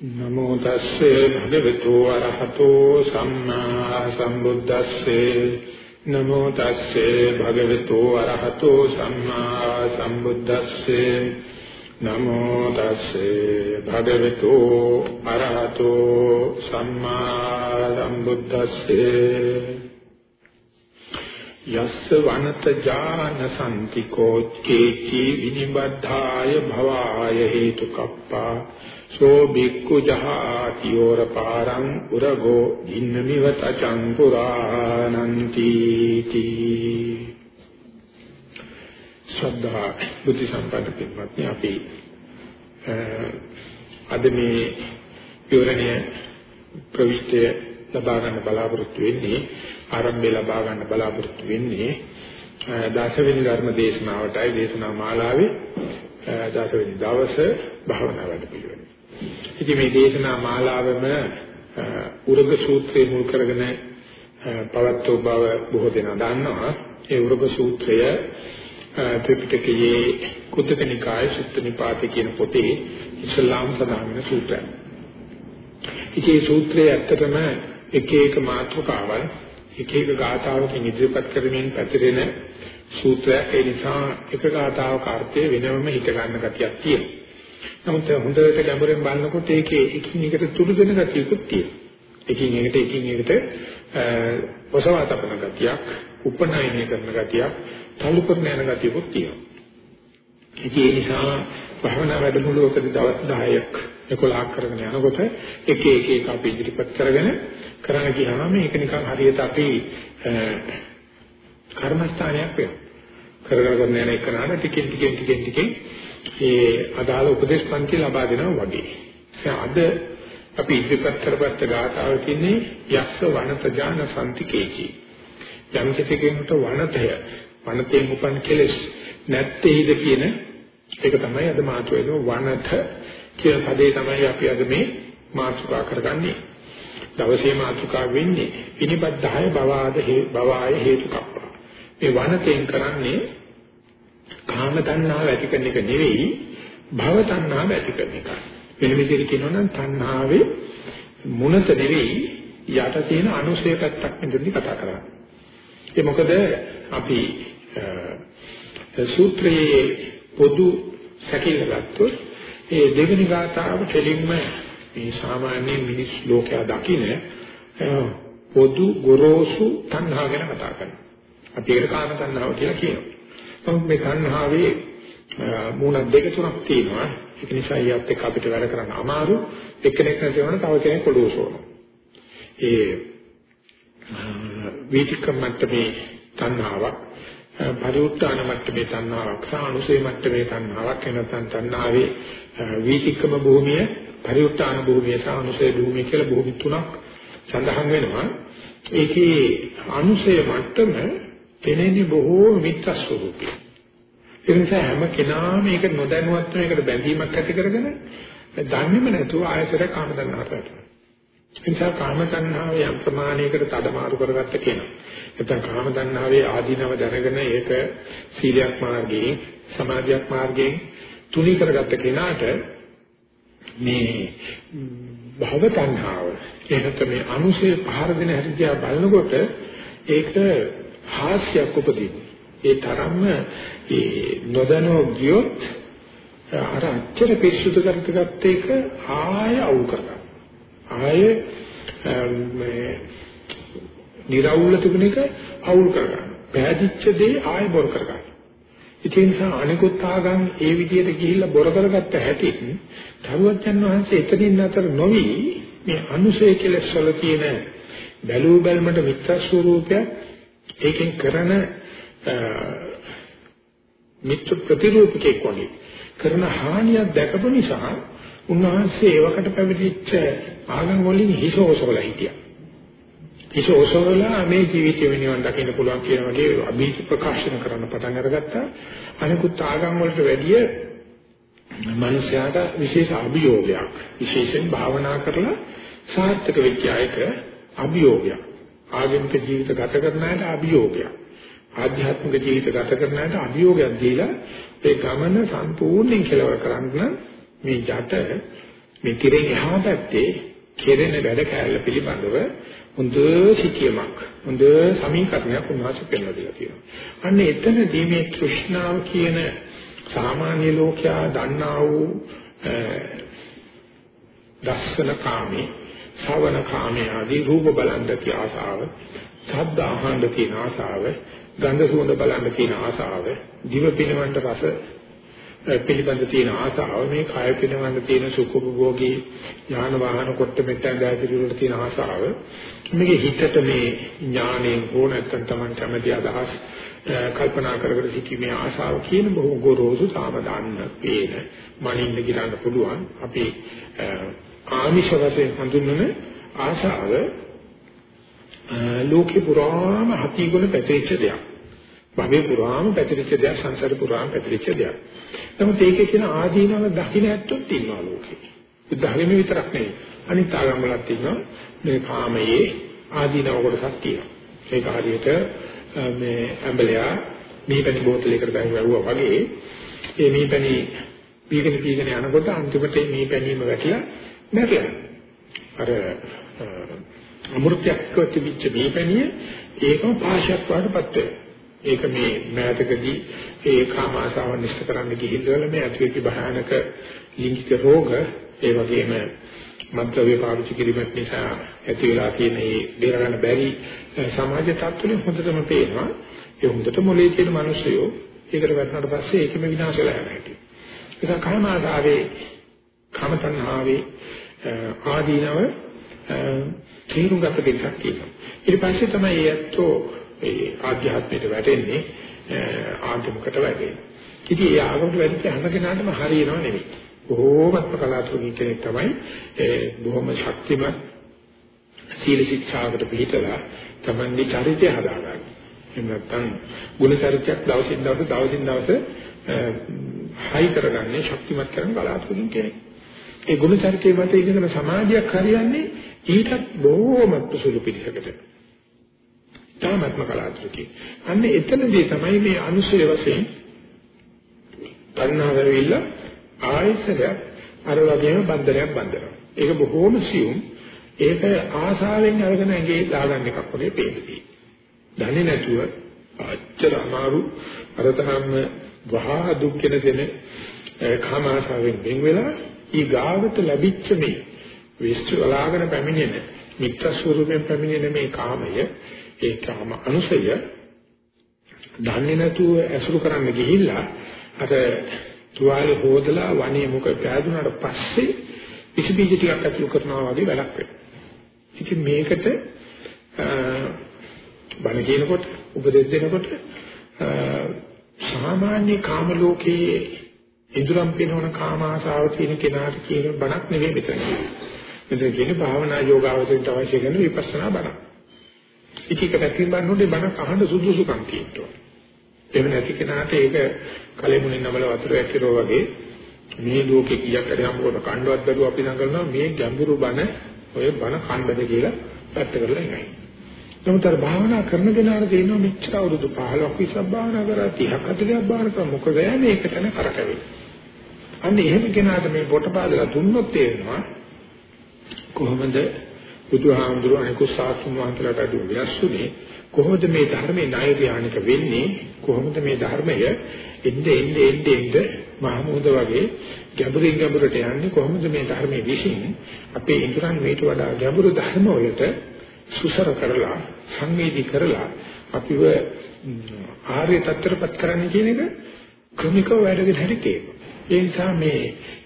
නමෝ තස්සේ භගවතු වරහතෝ සම්මා සම්බුද්දස්සේ. නමෝ තස්සේ භගවතු වරහතෝ සම්මා සම්බුද්දස්සේ. නමෝ තස්සේ භගවතු අරහතෝ සම්මා සම්බුද්දස්සේ. යස්ස වනත ජාන සම්තිකෝ කේචි විනිබද්ධාය භවාය හේතුකප්පා සෝ බික්ඛු ජහාති යෝර පාරං උරගෝ ඉන්නමිව තචං පුරාණන්ති තී ශ්‍රද්ධා බුද්ධ සම්පන්න පින්වත්නි අපි අද මේ විවරණය ප්‍රවිෂ්ඨය ලබා ගන්න බලාපොරොත්තු වෙන්නේ ආරම්භය ලබා ගන්න බලාපොරොත්තු වෙන්නේ දසවෙනි ධර්ම දේශනාවටයි දේශනා මාලාවේ දසවෙනි දවසේ භාවනා වැඩපිළිවෙල. ඉතින් මේ දේශනා මාලාවෙම උරග සූත්‍රය මුල් කරගෙන පවත්වෝ බව බොහෝ දෙනා දන්නවා. ඒ උරග සූත්‍රය ත්‍රිපිටකයේ කුද්දක නිකායේ සුත්ත නිපාතේ කියන පොතේ ඉස්ලාම් සඳහන් වෙන සූත්‍රයක්. ඉතින් මේ සූත්‍රය ඇත්තටම එක එක මාතෘකාවල් එක එක ගාථාවකින් ඉදිරිපත් කරමින් පැතිරෙන සූත්‍රයක් ඒ නිසා එක ගාථාවක අර්ථය වෙනවම හිත ගන්න ගතියක් තියෙනවා. නමුත් හොඳට ගැඹුරෙන් බලනකොට ඒකේ එකින් එකට තුඩු දෙන ගතියකුත් තියෙනවා. එකින් එකට එකින් එකට ඔසවා තබන ගතියක්, උපනයනය කරන ගතියක්, තලු කරන යන ගතියකුත් තියෙනවා. ඉතින් ඒ නිසා භවනා වැඩමුළුවකදී දවස් 10ක් 11ක් කරගෙන යනකොට එක එක එක අපි ඉදිරිපත් කරගෙන කරන්න ගියාම මේක නිකන් හරියට අපි කර්මස්ථානයක් වෙනවා. කරගෙන කරන යන එකනට ටිකෙන් ටිකෙන් ටිකෙන් ටිකෙන් ඒ අදාළ උපදේශ පන්ති ලබා දෙනවා වගේ. අද අපි ඉදිරිපත් කරපත්ත ගාථාව කියන්නේ යක්ෂ වනත ඥාන සම්තිකේචි. යම් කෙනෙකුට වනතය වනතෙන් උපන් කෙලෙස් නැත්තේද කියන ඒක තමයි අද මාතු වෙන වනත කියන පදේ තමයි අපි අද මේ මාතෘකා කරගන්නේ. දවසේ මාතෘකා වෙන්නේ පිනිබද්ධය බවාද බවාය හේතුකප්පා. මේ වනතෙන් කරන්නේ කාම තණ්හාව ඇති කරන එක නෙවෙයි භව තණ්හාව ඇති කරන එක. වෙන විදිහට කියනවා නම් තණ්හාවේ මුනත නෙවෙයි යට තියෙන අනුශය පැත්තක් මෙතනදී කතා කරන්නේ. ඒ මොකද අපි සූත්‍රයේ පොදු සැකීම ගත්තොත් ඒ දෙවෙනි ගාථාව කෙලින්ම මේ සාමාන්‍ය මිනිස් ලෝකයා දකින පොදු ගොරෝසු තණ්හා ගැන කතා කරනවා. අපි ඒකට කාම තණ්හාව කියලා කියනවා. නමුත් මේ තණ්හාවේ මූණ දෙක තුනක් තියෙනවා. ඒක නිසා ඊයත් එක්ක අපිට වැඩ කරන්න අමාරු. එක්කෙනෙක් නැති වුණා තව කෙනෙක් කොළෝසෝනවා. ඒ වීතිකම් මට්ටමේ තණ්හාවක් පරිඋත්තාන මට්ටමේ තණ්හාවක් සහ අනුසේ මට්ටමේ තණ්හාවක් එනතන් තණ්හාවේ වීතික්කම භූමිය පරිඋත්තාන භූමිය සහ අනුසේ භූමිය කියලා භූමි තුනක් සඳහන් වෙනවා. ඒකේ අනුසේ මට්ටම තෙනෙන්නේ බොහෝ මිත්‍ර ස්වරූපී ඒ නිසා හැම කෙනාම මේක නොදැනුවත්ව මේකට බැඳීමක් ඇති කරගෙන දන්නේම නැතුව ආයතර කාම දන්නාට වැටෙනවා ඒ නිසා කාම තණ්හාව යම් ප්‍රමාණයකට තඩමාරු කරගත්ත කෙනා. නැත්නම් කාම තණ්හාවේ ආධිනව දැනගෙන ඒක සීලයක් මාර්ගයෙන් සමාධියක් මාර්ගයෙන් තුනී කරගත්ත කෙනාට මේ භව තණ්හාව එහෙත් මේ අනුසය පහර දෙන හැටි බලනකොට ඒක හාස්‍යයක් උපදින. ඒ තරම්ම ඒ නොදැනෝ ගියොත් අර අච්චර පිරිසුදු කරගත්ත එක ආය අවු කරගන්න. ආයේ මේ නිරවුල් තිබුණ එක අවුල් කරගන්න. පෑදිච්ච දේ ආයෙ බොර කරගන්න. ඒ නිසා අනිකුත් ආගම් ඒ විදිහට ගිහිල්ලා බොර කරගත්ත හැටි තරුවචන් වහන්සේ එතනින් අතර නොවි මේ අනුසය කෙලස් වල තියෙන බැලූ බැල්මට මිත්‍ර ස්වરૂපය ඒකෙන් කරන මිත්‍ර ප්‍රතිරූපකයක් වගේ කරන හානියක් දැකපු නිසා උන්වහන්සේ ඒවකට පැමිණිච්ච ආගම් වලින් හිස ඔසවලා හිටියා. හිස ඔසවලා මේ ජීවිතය වෙනිවන් දකින්න පුළුවන් කියන වගේ අභිජ ප්‍රකාශන කරන්න පටන් අරගත්තා. අනිකුත් ආගම් වලට වැඩිය මනුෂයාට විශේෂ අභියෝගයක්. විශේෂයෙන් භාවනා කරලා සාර්ථක වෙච්ච අයක අභියෝගයක්. ආගමික ජීවිත ගත කරන අයට අභියෝගයක්. ආධ්‍යාත්මික ජීවිත ගත කරන අයට අභියෝගයක් දීලා ඒ ගමන සම්පූර්ණයෙන් කෙලවර කරන්න මේ ජට මේ තිරෙන් එහා පැත්තේ කෙරෙන වැඩ කැලල පිළිබඳව හොඳ සිටියමක් හොඳ සමීකරණයක් උන්වහන්සේ පෙන්වලා දීලා තියෙනවා. අන්න එතනදී මේ තෘෂ්ණාව කියන සාමාන්‍ය ලෝකයා දන්නා වූ දස්සන කාමේ, ශ්‍රවණ කාමේ ආදී රූප බලන්න තිය ආසාව, ශබ්ද අහන්න තියෙන ආසාව, ගන්ධ සුවඳ බලන්න තියෙන ආසාව, දිව පිනවන්න රස පිළිබඳ තියෙන ආසාව මේ කාය පිනවන්න තියෙන සුඛභෝගී ඥාන වාහන කොට මෙතෙන් දැයිරි වල තියෙන ආසාව මේකේ හිතට මේ ඥාණයෙන් හෝ නැත්නම් Taman කැමති අදහස් කල්පනා කර කර සිටීමේ ආසාව කියන බොහෝ ගොරෝසු තාම දාන්න පේන මනින්න ගිරන්න පුළුවන් අපි ආමිෂ වශයෙන් හඳුන්වන ආශාව ලෝකේ පුරාම හතිගුණ පැතිරිච්ච දෙයක්. භවයේ පුරාම පැතිරිච්ච දෙයක් සංසාර පුරාම පැතිරිච්ච දෙයක්. නමුත් ඒකේ කියන ආදීනව දකින්න ඇත්තොත් ඉන්නවා ලෝකේ. ධර්මෙ විතරක් නෙවෙයි. අනිත් ආගම් වලත් ඉන්නවා මේ කාමයේ ආදීනව කොටසක් තියෙනවා. ඒක හරියට මේ ඇඹලයා මීපැණි බෝතලයකට බැලුවා වගේ ඒ මීපැණි පීගෙන පීගෙන යනකොට අන්තිමට මේ පැනීම වැටිලා මැරෙනවා. අර අමෘතයක් තිබිච්ච මේ පැනිය ඒකම පාශයක් වඩපත් ඒක මේ මෑතකදී ඒ කාම ආසාව නිෂ්ඨ කරන්න ගිහිල්ලා මේ ඇතිවෙච්ච භයානක ලිංගික රෝග ඒ වගේම මන්ත්‍රය පාවිච්චි කිරීම නිසා ඇති වෙලා තියෙන මේ බේර ගන්න බැරි සමාජ තත්ත්වෙ හොඳටම පේනවා ඒ හොඳට මොලේ තියෙන මිනිස්සුયો ඒකට වැටුණාට පස්සේ ඒකම විනාශ වෙලා යනවා ඒක. ඒක කාම ආසාවේ කාම තණ්හාවේ ආදීනව තේරුම් ගත දෙයක් තියෙනවා. ඊට පස්සේ තමයි ඒත්තෝ ඒ ආධ්‍යාත්මයට වැටෙන්නේ ආගමකට වැටෙන්නේ. ඉතින් ඒ ආගමට වැටෙච්ච හැම කෙනාටම හරියනව නෙවෙයි. බොහෝමත්ම කලාතුරකින් කෙනෙක් තමයි ඒ බොහොම ශක්තිමත් සීල ශික්ෂාවකට පිළිතලා තමන්ගේ චරිතය හදාගන්න. එහෙම නැත්නම් ගුණ චරිතයක් දවසින් දවස දවසින් දවස හයි කරගන්නේ ශක්තිමත් කරන කලාතුරකින් කෙනෙක්. ඒ ගුණ චරිතය මත ඉගෙන සමාජයක් හරියන්නේ ඊටත් බොහෝමත් සුළු පිළිසකට. තාමත්ම කලාතුරකින්. අන්න එතනදී තමයි මේ අනුශය වශයෙන් තණ්හාව වෙවිලා ආයසරයක් අර වගේම බන්ධනයක් බඳිනවා. ඒක බොහෝම සියුම්. ඒක ආසාවෙන් අරගෙන ඇඟේ දාගන්න එකක් වගේ පේනවා. දන්නේ නැතුව අච්චර අමාරු අරතරම් වහා දුක් කෙන කාම ආසාවෙන් වෙන් වෙලා ඊ ගාවට ලැබිච්ච මේ විශ්වලාගෙන පැමිණෙන මිත්‍ර ස්වරූපයෙන් පැමිණෙන මේ කාමය ඒ කාම අනුසය දන්නේ නැතුව ඇසුරු කරන්න ගිහිල්ලා අර තුවාලේ හොදලා වනේ මුක පෑදුනාට පස්සේ පිසි බීජ ටිකක් ඇතුළු කරනවා වගේ වැඩක් වෙනවා. ඉතින් මේකට බණ කියනකොට උපදෙස් දෙනකොට සාමාන්‍ය කාම ලෝකයේ ඉදurang පිනවන කාම ආසාව තියෙන කෙනාට කියන බණක් නෙවෙයි මෙතන. මෙතන කියන්නේ භාවනා යෝගාවචරයට අවශ්‍ය කරන විපස්සනා බණක්. ඉතික පැතින් බannෝනේ බණ අහන්න සුදුසුකම් තියෙනවා. එහෙම නැති කෙනාට ඒක කලෙමුණින් නමල වතුර ඇක්කිරෝ වගේ මේ ලෝකේ කීයක් හරි හම්බුනොත් කණ්ඩවත් බැලුව අපි නගලනවා මේ ගැඹුරු බණ ඔය බණ කණ්ඩද කියලා පැත්ත කරලා ඉන්නේ. නමුත් අර භාවනා කරන කෙනාට තියෙනවා මෙච්චර අවුරුදු 15ක් විතර භාවනා කරා 30ක් 40ක් භාවනා කරා මොකද යන්නේ ඒකට න කරකැවෙන්නේ. අන්න එහෙම කෙනාට මේ පොටපාදලා දුන්නොත් තේරෙනවා කොහොමද බුදුහාමුදුරු අනිකුත් සාස්තුන් වහන්සේලාට අඩු වෙනස්ුනේ කොහොමද මේ ධර්මයේ ණය ධානික වෙන්නේ? කොහොමද මේ ධර්මය එnde එnde එnde එnde මහමෝද වගේ ගැඹුරින් ගැඹුරට යන්නේ? කොහොමද මේ ධර්මයේ විශ්ින්? අපේ ඉදරන් මේට වඩා ගැඹුරු ධර්ම වලට සුසර කරලා සංවේදී කරලා අපිව ආර්ය තත්ත්වයටපත් කරන්න කියන එක ක්‍රමිකව වැඩගෙන හැටි තේරෙනවා. ඒ නිසා මේ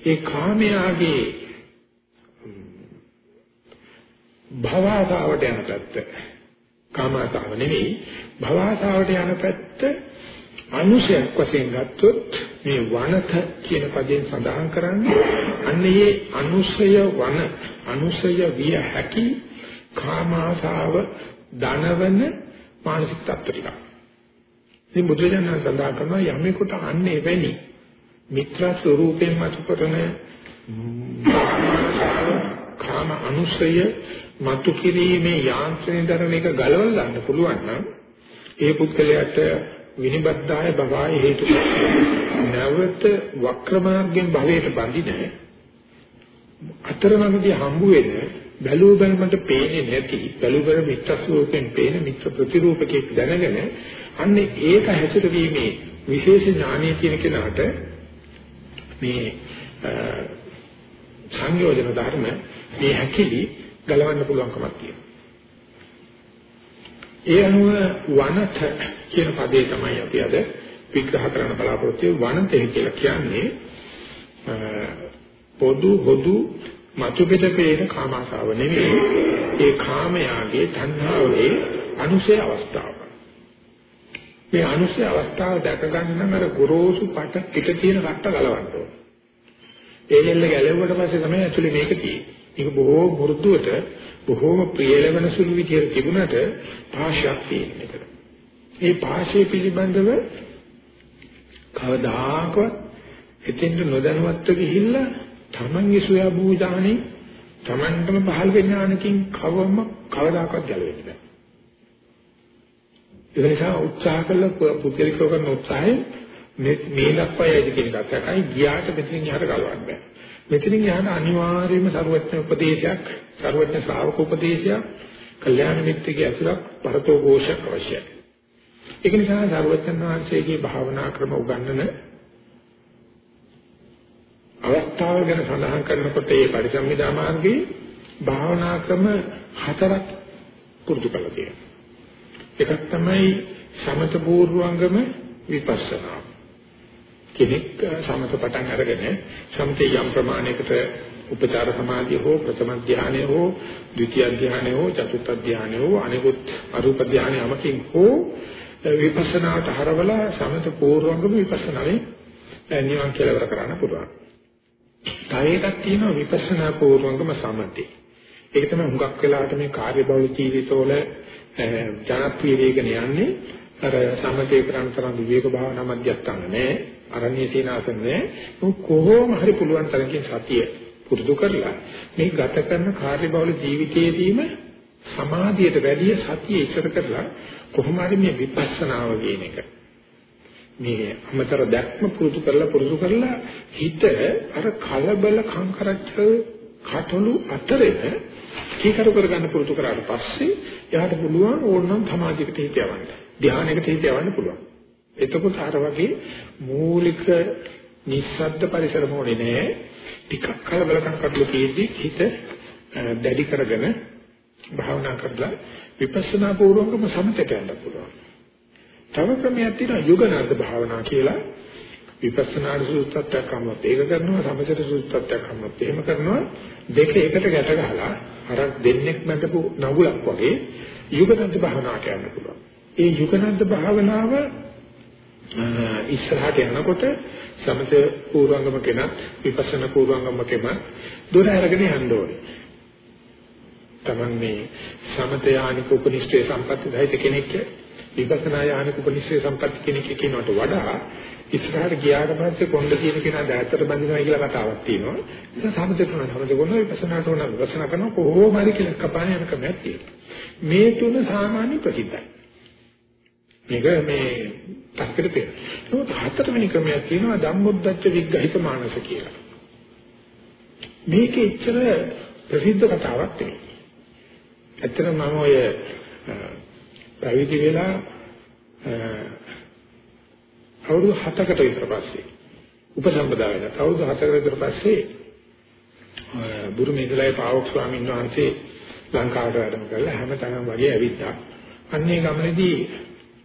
ඒ කාමයාගේ භවතාවට යන පැත්ත කාමතාව නෙවෙයි භවතාවට යන පැත්ත අනුශයක් වශයෙන් ගත්තොත් මේ වනත කියන පදයෙන් සඳහන් කරන්නේ අන්නේ අනුශය වන අනුශය විය හැකි කාමාශාව දනවන මානසික තත්ත්ව ටික. ඉතින් බුදුරජාණන් සඳහන් කරනවා යමෙකුට අන්නේ වෙනි මිත්‍ර ස්වરૂපයෙන් මතු කරන කාම අනුසය මතු කිරීමේ යාන්ත්‍රණය දරන එක ගලවලා ගන්න පුළුවන් නම් ඒ පුද්ගලයාට විනිබද්ධාය භවය හේතු. නැවත වක්‍ර මාර්ගයෙන් භවයට බඳින අතරමඟදී හම්බ වෙන බැලුව බැලමට පේන්නේ නැති බැලුව බැල මිත්‍ර ස්වරූපයෙන් පේන මිත්‍ර ප්‍රතිරූපකයක් දැනගෙන අන්න ඒක හැසිරවීමේ විශේෂ ඥානය කියන කෙනාට මේ සංයෝජන ධර්ම මේ හැකිලි ගලවන්න පුළුවන්කමක් තියෙනවා. ඒ අනුව වනත කියන පදේ තමයි අපි අද විග්‍රහ කරන්න බලාපොරොත්තු වෙන්නේ වනතේ කියලා කියන්නේ පොදු හොදු මතු පිට පේන කාමාශාව නෙවෙයි ඒ කාමයාගේ තණ්හාවේ අනුසය අවස්ථාව. මේ අනුසය අවස්ථාව දැක ගන්න නම් අර ගොරෝසු පට පිට තියෙන රට්ට ගලවන්න ඕන. ඒ දෙල්ල ගැලෙවුවට පස්සේ තමයි ඇක්චුලි මේක තියෙන්නේ. ඒක බොහෝ වෘතුවට බොහෝම ප්‍රියලවන සුළු විදියට තිබුණට භාෂාවක් තියෙන එකට. මේ භාෂය පිළිබඳව කවදාකවත් එතෙන්ට නොදැනුවත්ව ගිහිල්ලා තමන්ගේ සොයා භූජානේ තමන්ටම පහළ වෙන ඥානකින් කවම කවදාකවත් ගැලවෙන්නේ නැහැ. ඒ නිසා උත්සාහ කළ පුද්ගලිකව කරන උත්සාහය මේ මේ දක්වායයි කියන එකයි ගියාට මෙතනින් යහට ගලවන්න බෑ. මෙතනින් යහට අනිවාර්යයෙන්ම ਸਰුවත්න උපදේශයක්, ਸਰුවත්න ශ්‍රාවක උපදේශයක්, කල්යාණ මිත්‍යාගේ අසුරක් පරතෝ ഘോഷක් අවශ්‍යයි. ඒක නිසා ਸਰුවත්න වහන්සේගේ භාවනා ක්‍රම උගන්වන අවස්ථාව ගැන සඳහන් කරනකොට ඒ පරිසම්මිදා මාර්ගයේ භාවනා ක්‍රම හතරක් පුරුදු කළා තියෙනවා. එකක් තමයි සමත පූර්වංගම විපස්සනා. කෙනෙක් සමත පටන් අරගෙන සමතේ යම් ප්‍රමාණයකට උපචාර සමාධිය හෝ ප්‍රථම ධානය හෝ ද්විතිය ධානය හෝ චතුර්ථ ධානය හෝ අනිකුත් අරූප ධානය යමකින් හෝ විපස්සනාට හරවලා සමත පූර්වංගම විපස්සනාවේ නිවන් කෙලවර කරන්න පුළුවන්. තව එකක් තියෙනවා විපස්සනා පූර්වංගම සමතේ. ඒක තමයි හුඟක් වෙලාවට මේ කාර්යබහුල ජීවිතවල ජනප්‍රිය වේගන යන්නේ අර සමතේ කරන් තරම් විවේක භාවනා මධ්‍යස්ථාන නෑ අරණ්‍ය සීනාසන නෑ කොහොම හරි පුළුවන් තරකින් සතිය පුරුදු කරලා මේ ගත කරන කාර්යබහුල ජීවිතයේදීම සමාධියට වැඩිය සතිය ඉස්සර කරලා කොහොම හරි මේ විපස්සනාව කියන එක මේ අමතර දැක්ම පුරුදු කරලා පුරුදු කරලා හිත අර කලබල කංකරච්ච කටළු අතරේ කීකරු කරගන්න පුරුදු කරාට පස්සේ එයාට පුළුවන් ඕනනම් සමාධියකට හිත යවන්න. ධානයකට හිත යවන්න පුළුවන්. එතකොට අර වගේ මූලික නිස්සද්ද පරිසරම ඕනේ නෑ. ටිකක් කලබලකම් කටළු තියෙද්දි හිත දැඩි කරගෙන භාවනා කරලා විපස්සනා පූර්වකම සමතට යන්න පුළුවන්. තව ක්‍රමයක් තියෙනවා යෝගනාර්ථ භාවනා කියලා. විපස්සනා සූත්‍රත්වයක් කරනොත් ඒක කරනවා සමථ සූත්‍රත්වයක් කරනොත් එහෙම කරනවා දෙක එකට ගැට ගහලා අර දෙන්නෙක් මැදපු නගුලක් වගේ යුගනන්ද භාවනාවට යන්න පුළුවන්. ඒ යුගනන්ද භාවනාව ඉස්සරහට යනකොට සමථ පූර්වංගම කෙනත් විපස්සනා පූර්වංගම කෙනත් දොර අරගෙන යන්න ඕනේ. Taman මේ සමථ යානික උපනිෂ්ඨේ සම්පatti සහිත කෙනෙක් විපස්සනා යානික උපනිෂ්ඨේ සම්පatti කෙනෙක් කියනකට වඩා ඉස්සරහට ගියාට පස්සේ කොණ්ඩ තියෙන කෙනා දැත්තට බඳිනවා කියලා කතාවක් තියෙනවා. ඒක සමථ කරන සමථ කරන විපස්සනාට උන විපස්සනා කරන කොහොම හරි කියලා කපාන යන ක්‍රමයක් තියෙනවා. මේ තුන සාමාන්‍ය ප්‍රසිද්ධයි. මේක මේ තස්කර තියෙනවා. ඒක හතරවෙනි ක්‍රමයක් තියෙනවා ධම්මොද්දච්ච විග්‍රහිත මානස කියලා. මේක එච්චර ප්‍රසිද්ධ කතාවක් නෙවෙයි. ඇත්තටම මම ඔය පැවිදි වෙලා අවුරුදු 7කට විතර පස්සේ උපසම්පදා වෙලා අවුරුදු 7කට විතර පස්සේ බුරුමේදලයි පාවොක් ස්වාමීන් වහන්සේ ලංකාවට වැඩම කරලා හැමතැනම වගේ ඇවිත්තා. අන්නේ ගමනේදී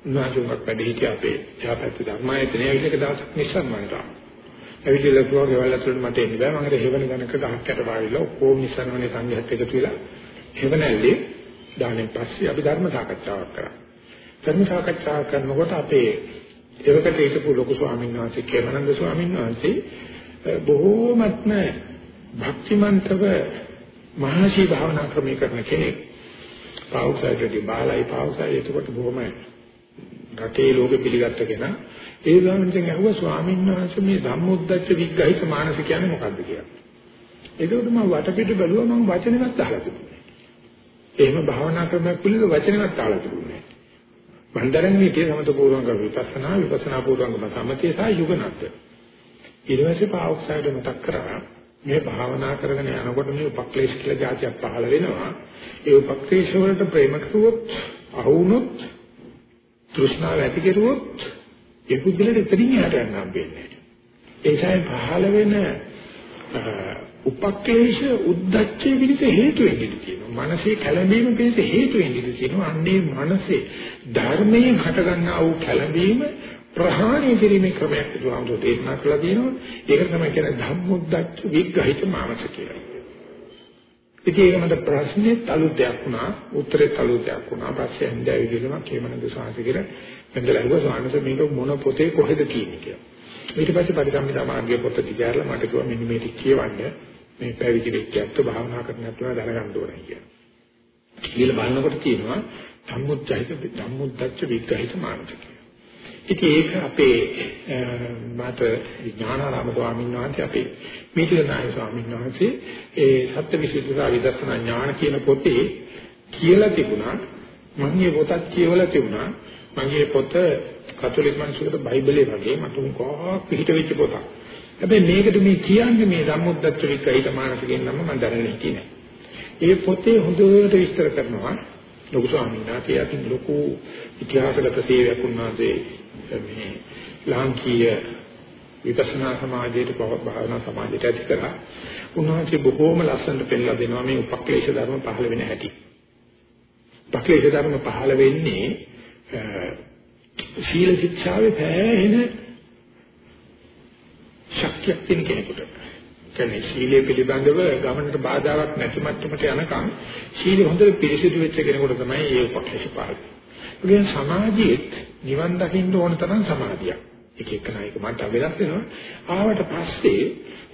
උන්වහන්සේක් වැඩ හිටිය අපේ යාපැත්ත ධර්මායතනයේ ඇවිල්ලා එක දවසක් නිස්සන් වන්ට. ඇවිල්ලා කිව්වා ගෙවල් ඇතුළට මට එන්න බෑ. මම අර හේවන ගණක ගහක් යට වාවිලා ඔක්කොම නිස්සන් වනේ සංඝයාත් එකතු වෙලා හේවනල්ලේ දානෙන් පස්සේ අපි ධර්ම සාකච්ඡාවක් කරා. ධර්ම සාකච්ඡා කරනකොට අපේ එවකට හිටපු ලොකු ස්වාමීන් වහන්සේ කේමනන්ද ස්වාමීන් වහන්සේ බොහෝමත්ම භක්තිමන්තව මහාශී භාවනා ක්‍රමී කරන කෙනෙක්. පාවුසයිටදී බාලයි පාවුසයි එතකොට බොහොම රටේ ලෝකෙ පිළිගත්ත කෙනා. ඒ ස්වාමීන් ඇහුවා ස්වාමීන් වහන්සේ මේ ධම්මොද්දච්ච විග්‍රහිත මානස කියන්නේ මොකක්ද කියලා. ඒකෝට මම වටපිට බැලුවා මම වචනෙවත් අහලා තිබුණේ. එහෙම භාවනා ක්‍රමයක් පිළිබඳ වචනෙවත් අහලා තිබුණේ මන්දරන් මේකේ සමත පූර්වංග විපස්සනා විපස්සනා පූර්වංග සමතේ සහ යුගනත් ඊට පස්සේ පාවොක්සයිඩ් මතක් කරා මේ භාවනා කරගෙන යනකොට මේ උපක්ලේශ කියලා જાතියක් පහළ වෙනවා. ඒ උපක්ලේශ වලට ප්‍රේම කරුවොත්, අහුනොත්, තෘෂ්ණාව ඇති කෙරුවොත් ඒ පුද්ගලට එතනින් යට යන්න හම්බෙන්නේ. ඒසයි පහළ වෙන උපක්ලේශ උද්දච්චය පිළිස හේතු වෙන්නේ තියෙනවා. මනසේ කැළඹීම පිළිස හේතු වෙන්නේ තියෙනවා. අන්නේ මනසේ ධර්මයෙන් හට ගන්නා වූ කැළඹීම ප්‍රහාණය කිරීමේ ක්‍රමයක් බුදුහාමුදුරේ දේශනා කළා තියෙනවා. ඒක තමයි කියන්නේ ධම්මොද්දච්ච විග්‍රහිත මානස කියලා. ඉතින් ඒක මට ප්‍රශ්නේ අලුතයක් වුණා, උත්තරේ අලුතයක් වුණා. පස්සේ හන්දෑ විදිහටම කේමනන්ද සාංශ කියලා බෙන්දලා හිතුවා සාංශ මේක මොන පොතේ කොහෙද කියන්නේ කියලා. ඊට පස්සේ පරිසම්මිතා මාර්ගයේ පොත දිගාරලා මට කිව්වා මෙන්න මේක කියවන්න මේ පැවිදි වෙච්චත් භාවනා කරන්න නැතුව දැනගන්න ඕනේ කියලා. කියලා බලනකොට තියෙනවා ධම්මොද්දච්ච ධම්මොද්දච්ච විග්‍රහිත මානස කියලා. ඉතින් ඒක අපේ මත ඥානාරාම ස්වාමීන් වහන්සේ අපේ මේතිලනාය ස්වාමීන් වහන්සේ ඒ සත්‍යවිසුද්ධිසා විදර්ශනා ඥාන කියන පොතේ කියලා තිබුණා මම මේ පොතක් කියවලා තිබුණා මගේ පොත කතෝලික මිනිස්සුන්ට බයිබලේ වගේ මට උන්කෝ පිට වෙච්ච පොතක්. හැබැයි මේකට මේ කියන්නේ මේ සම්මුද්දච්ච විකයිත මානසිකෙන් නම් මම දැනගෙන හිටියේ නෑ. ඒ පොතේ හොඳට විස්තර කරනවා ලොකු ස්වාමීන් වහන්සේ අතින් ලොකු ඉතිහාසගත සේවයක් උන්වහන්සේ මේ ලාංකීය විපස්සනා සමාජයේ භාවනා සමාජයට ඇති කරා. උන්වහන්සේ බොහෝම ලස්සනට පෙන්නලා දෙනවා මේ උපක්ලේශ ධර්ම පහළ වෙන හැටි. උපක්ලේශ ධර්ම පහළ වෙන්නේ ශීල ශික්ෂාවේ පෑහෙන ශක්තියක් තියෙන කෙනෙකුට. කියන්නේ සීලය පිළිබඳව ගමනට බාධාවක් නැති මට්ටමට යනකම් සීල හොඳට පිරිසිදු වෙච්ච කෙනෙකුට තමයි ඒ උපක්ලේශ පාරේ. ඒ සමාජයේත් නිවන් දකින්න ඕන තරම් සමාධියක්. එක එක නායක මට වෙනස් වෙනවා. ආවට පස්සේ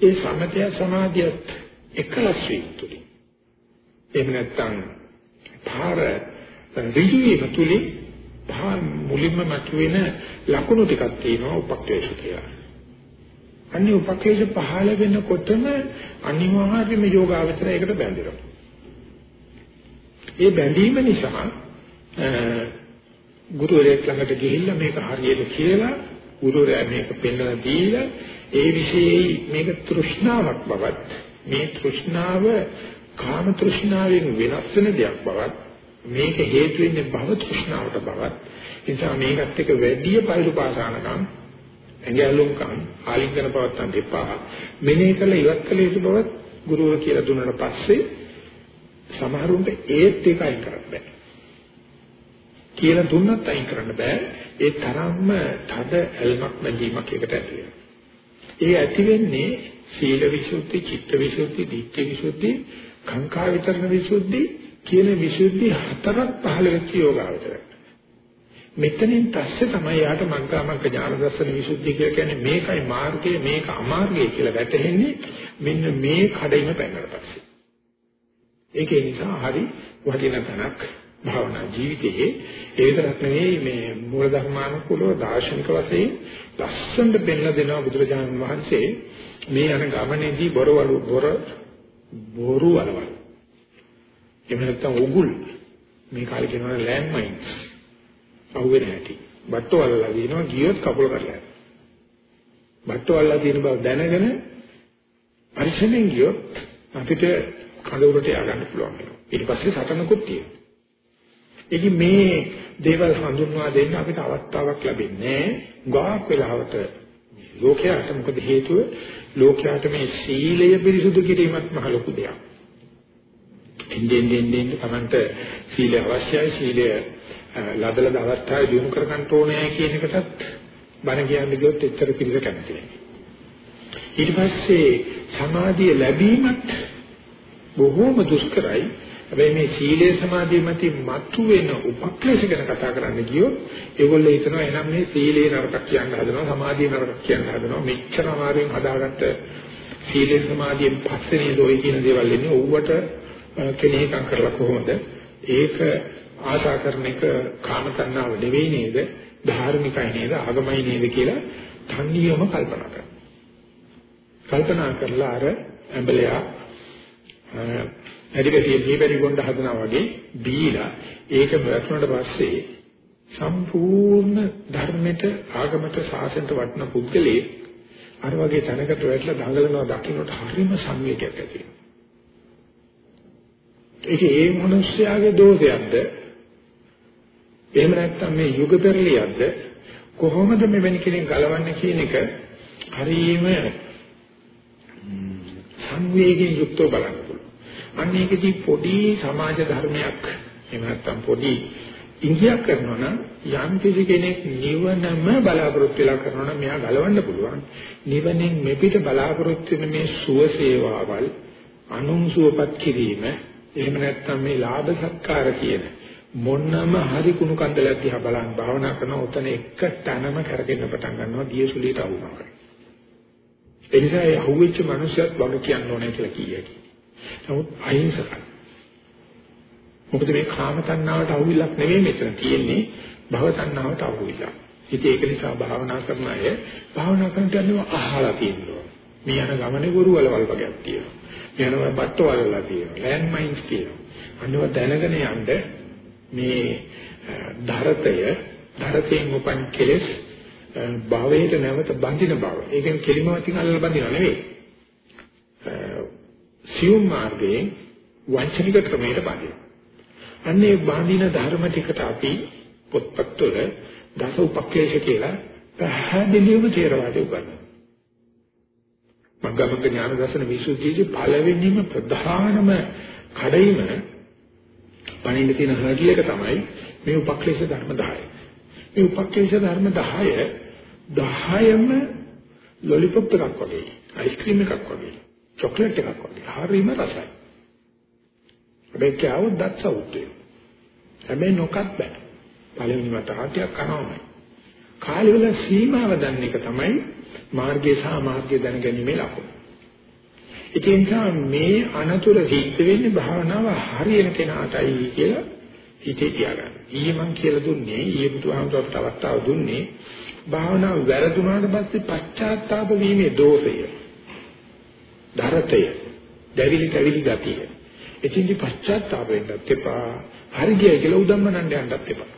ඒ සමතය සමාධියත් එකලස් වීතුලි. එහෙම නැත්නම් පාර ඍජුවීම තුලින් පහ මුලින්ම මතුවෙන ලකුණු ටිකක් තියෙනවා උපක්ලේශ කියලා. අන්නේ උපක්ලේශ පහළ වෙනකොටම අනිවාර්යයෙන්ම යෝගාවචරයකට බැඳෙනවා. ඒ බැඳීම නිසා ගුරුවරයෙක් ළඟට ගිහිල්ලා මේක හරියට කියලා ගුරුවරයා මේක පෙන්වලා දීලා ඒ විශේෂයි මේක තෘෂ්ණාවක් බවත් මේ තෘෂ්ණාව කාම තෘෂ්ණාවෙන් වෙනස් වෙන දෙයක් බවත් මේක හේතු වෙන්නේ භව තෘෂ්ණාවට බවත්. නිසා මේකත් එක්ක වැඩි පයිරු පාසානකම් ඇඟැලුම්කම් ආලිංගන පවත්තන් දෙපා මෙනෙහි කළ ඉවත් කළ යුතු බවත් ගුරුවර කියලා දුන්නාට පස්සේ සමහරුන්ට ඒත් එකයි කරන්න බෑ. කියලා දුන්නත් අයින් කරන්න බෑ. ඒ තරම්ම තද ඇල්මක් නැගීමක් එකට ඇති ඒ ඇති වෙන්නේ සීල විසුද්ධි, චිත්ත විසුද්ධි, ධිට්ඨි විසුද්ධි, කාංකා විතරණ විසුද්ධි කියන විසුද්ධි හතරක් පහළ වෙච්ච යෝගාවචරයට. මෙතනින් පස්සේ තමයි යාට මග්ගාමග්ග ඥාන දර්ශන විසුද්ධි කියලා කියන්නේ මේකයි මාර්ගය මේක අමාර්ගය කියලා වැටහෙන්නේ මෙන්න මේ කඩයිම පැනනට පස්සේ. ඒකේ නිසා හරි වටින තැනක් භාවනා ජීවිතයේ ඒ විතරක් නෙවෙයි මේ මූල ධර්මානුකූලව දාර්ශනික වශයෙන් ලස්සනට පෙන්ලා දෙනවා බුදුරජාණන් වහන්සේ මේ යන ගමනේදී බොරවලු බොර බොරු වලවල් එහෙම නැත්නම් උගුල්. මේ කාලේ කියනවා ලෑන්ඩ් මයින්ස් අහුවෙන හැටි. බට්ටෝ වලලා දිනවා ගියොත් කකුල කඩලා බට්ටෝ වලලා තියෙන බව දැනගෙන පරිස්සමෙන් ගියොත් අපිට කඳවුරට ය아가න්න පුළුවන් වෙනවා. ඊට පස්සේ සටනකුත් තියෙනවා. ඉතින් මේ දේවල් හඳුන්වා දෙන්න අපිට අවස්ථාවක් ලැබෙන්නේ ගාක් වෙලාවට ලෝකයට මොකද හේතුව ලෝකයට මේ සීලය පිරිසුදු කිරීමත් මහ ලොකු දෙයක්. එන්නෙන් එන්නෙන් තමන්ට සීලය අවශ්‍යයි සීලය ලදලද අවස්ථාවේ දිනු කර ගන්න ඕනේ කියන එකටත් බණ කියන්නේ කිව්වොත් එච්චර පිළිස කැමති නැහැ. ඊට පස්සේ සමාධිය ලැබීමත් බොහෝම දුෂ්කරයි හැබැයි මේ සීලේ සමාධිය මතින් මතුවෙන උපක්ලේශ ගැන කතා කරන්න ගියොත් ඒගොල්ලෝ හිතනවා එහෙනම් මේ සීලේ නරකක් කියන්න හදනවා සමාධිය නරකක් කියන්න හදනවා. මෙච්චර අමාරුවෙන් හදාගත්ත සීලේ සමාධියෙන් පස්සේ නේද ඔය කියන දේවල් එන්නේ? ඕවට කෙනෙක්ම් කරලා කොහොමද? ඒක ආශා කරන එක කාම තණ්හාව නෙවෙයි නේද? ධාර්මිකයි නේද? ආගමයි නේද කියලා තන්නියම කල්පනා කරනවා. කල්පනා කරලා අර ඇඹලයා වැඩිපැටිය දීපැටි ගොන්න හදනවා වගේ බීලා ඒක වැටුණාට පස්සේ සම්පූර්ණ ධර්මයට ආගමට සාසනට වටන පුද්ගලයේ අර වගේ තැනකට වැටලා දඟලනවා දකින්නට හරිම සංවේගයක් ඇති වෙනවා. ඒක ඒ මිනිස්යාගේ දෝෂයක්ද? එහෙම නැත්නම් මේ යුග පෙරලියක්ද? කොහොමද මෙවැනි කෙනෙක් ගලවන්නේ කියන එක හරීම සංවේගයෙන් යුක්තව බලන්න පුළුවන්. අන්න ඒකදී පොඩි සමාජ ධර්මයක් එහෙම නැත්නම් පොඩි ඉංගියක් කරනවා නම් යම් කිසි කෙනෙක් නිවනම බලාපොරොත්තු වෙලා කරනවා නම් මෙයා ගලවන්න පුළුවන්. නිවනෙන් මෙපිට බලාපොරොත්තු වෙන මේ සුව සේවාවල් අනුන් සුවපත් කිරීම එහෙම නැත්නම් මේ ලාභ සත්කාර කියන මොන්නම හරි කුණු කන්දලක් දිහා බලන් භාවනා කරන උතන එක තැනම කරගෙන පටන් ගන්නවා දියසුලියට අවුනවා. ඒ නිසා ඒ අහුවෙච්ච මිනිස්සුත් වග කියන්න ඕනේ කියලා කියයි. නමුත් අහිංසකයි. මොකද මේ කාම තණ්හාවට අහුවිලක් නෙවෙයි මෙතන තියෙන්නේ භව තණ්හාවට අහුවිලක්. ඉතින් ඒක නිසා භාවනා කරන අය භාවනා කරනට යනවා අහලා තියෙනවා. මේ යන ගමනේ ගුරු වලවල් වගේක් තියෙනවා. මේ යනවා බට්ට වලලා තියෙනවා. ලෑන්ඩ් මයින්ස් තියෙනවා. අන්නව දැනගෙන යන්න මේ ධරතය ධරතයෙන් උපන් කෙලෙස් භවයට නැවත බඳින බව. ඒ කියන්නේ කෙලිමවතින් අල්ලලා බඳිනව නෙවෙයි. සියුම් මාර්ගයෙන් වංචනික ක්‍රමයට බඳිනවා. අන්නේ බඳින ධර්ම ටිකට අපි පොත්පත්වල දස උපක්ලේශ කියලා පැහැදිලිවම තේරවාදී උගන්වනවා. මග්ගමග්ග ඥාන දර්ශන විසුද්ධියේ පළවෙනිම ප්‍රධානම කඩයිම පණින්න තියෙන හර්ඩල් එක තමයි මේ උපක්ලේශ ධර්ම 10. මේ උපක්ලේශ ධර්ම 10 10ම ලොලිපොප් එකක් වගේ, අයිස්ක්‍රීම් එකක් වගේ, චොක්ලට් එකක් වගේ. හරිම රසයි. හැබැයි කවුද දත්සවුත් හැබැයි නොකත් බෑ. පළවෙනි මත හටියක් කනවමයි. කාලෙ වල සීමාව දන්න එක තමයි මාර්ගය සහ මාර්ගය දැනගැනීමේ ලකුණ. ඒ නිසා මේ අනතුර සිද්ධ වෙන්නේ භාවනාව හරියන කෙනාටයි කියලා හිතේ තියාගන්න. ඊයේ මම කියලා දුන්නේ ඊයේ බුදුහාමුදුරුවෝ අපට අවස්ථාව දුන්නේ භාවනාව වැරදුනාට පස්සේ පශ්චාත්තාප වීමේ දෝෂය. ධරතය. දැවිලි කැවිලි ගතිය. එතින්දි පශ්චාත්තාප වෙන්නත් එපා. හරි ගියයි කියලා උදම්මනන්න යන්නත් එපා.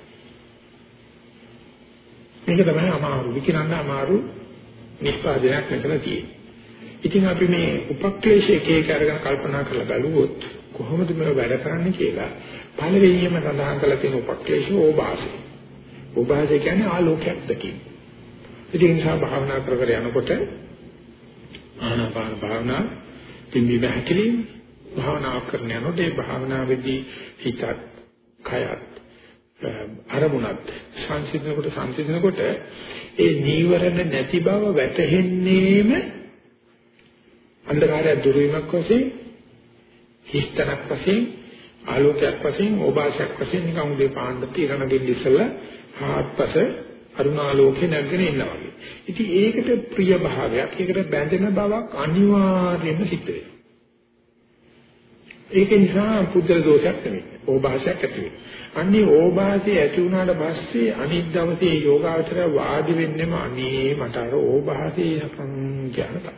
මේක තමයි අමාරු. විකිරන්න අමාරු නිෂ්පාදනයක් මෙතන තියෙන්නේ. ඉතින් අපි මේ උපක්ලේශ එක එක අරගෙන කල්පනා කරලා බලුවොත් කොහොමද මේව වැඩ කරන්නේ කියලා පළවෙනියම සඳහන් කරලා තියෙන උපක්ලේශ ඕභාසය. ඕභාසය කියන්නේ ආලෝකයක් දකින්න. ඉතින් ඒ නිසා භාවනා කර කර යනකොට ආනාපාන භාවනා පිම්බි බහැකලින් භාවනා කරන යනකොට ඒ භාවනාවේදී හිතත් කයත් අරමුණත් සංසිඳනකොට සංසිඳනකොට ඒ නීවරණ නැති බව වැටහෙන්නේම අන්ධකාරය දුරු වීමක් වශයෙන් හිස්තනක් වශයෙන් ආලෝකයක් වශයෙන් ඕභාෂයක් වශයෙන් නිකන් උදේ පාන්දර තිරණ දෙන්න ඉස්සලා හාත්පස අරුණාලෝකේ නැගගෙන ඉන්නවා වගේ. ඉතින් ඒකට ප්‍රිය භාවයක්, ඒකට බැඳෙන බවක් අනිවාර්යයෙන්ම සිද්ධ වෙනවා. ඒක නිසා පුද්ගල දෝෂයක් නෙමෙයි. ඕභාෂයක් ඇති වෙනවා. අන්නේ ඕභාෂය ඇති වුණාට පස්සේ අනිත් දවසේ යෝගාවචරය වාඩි වෙන්නෙම අනේ මට අර ඕභාෂය යකම් කියනකම්.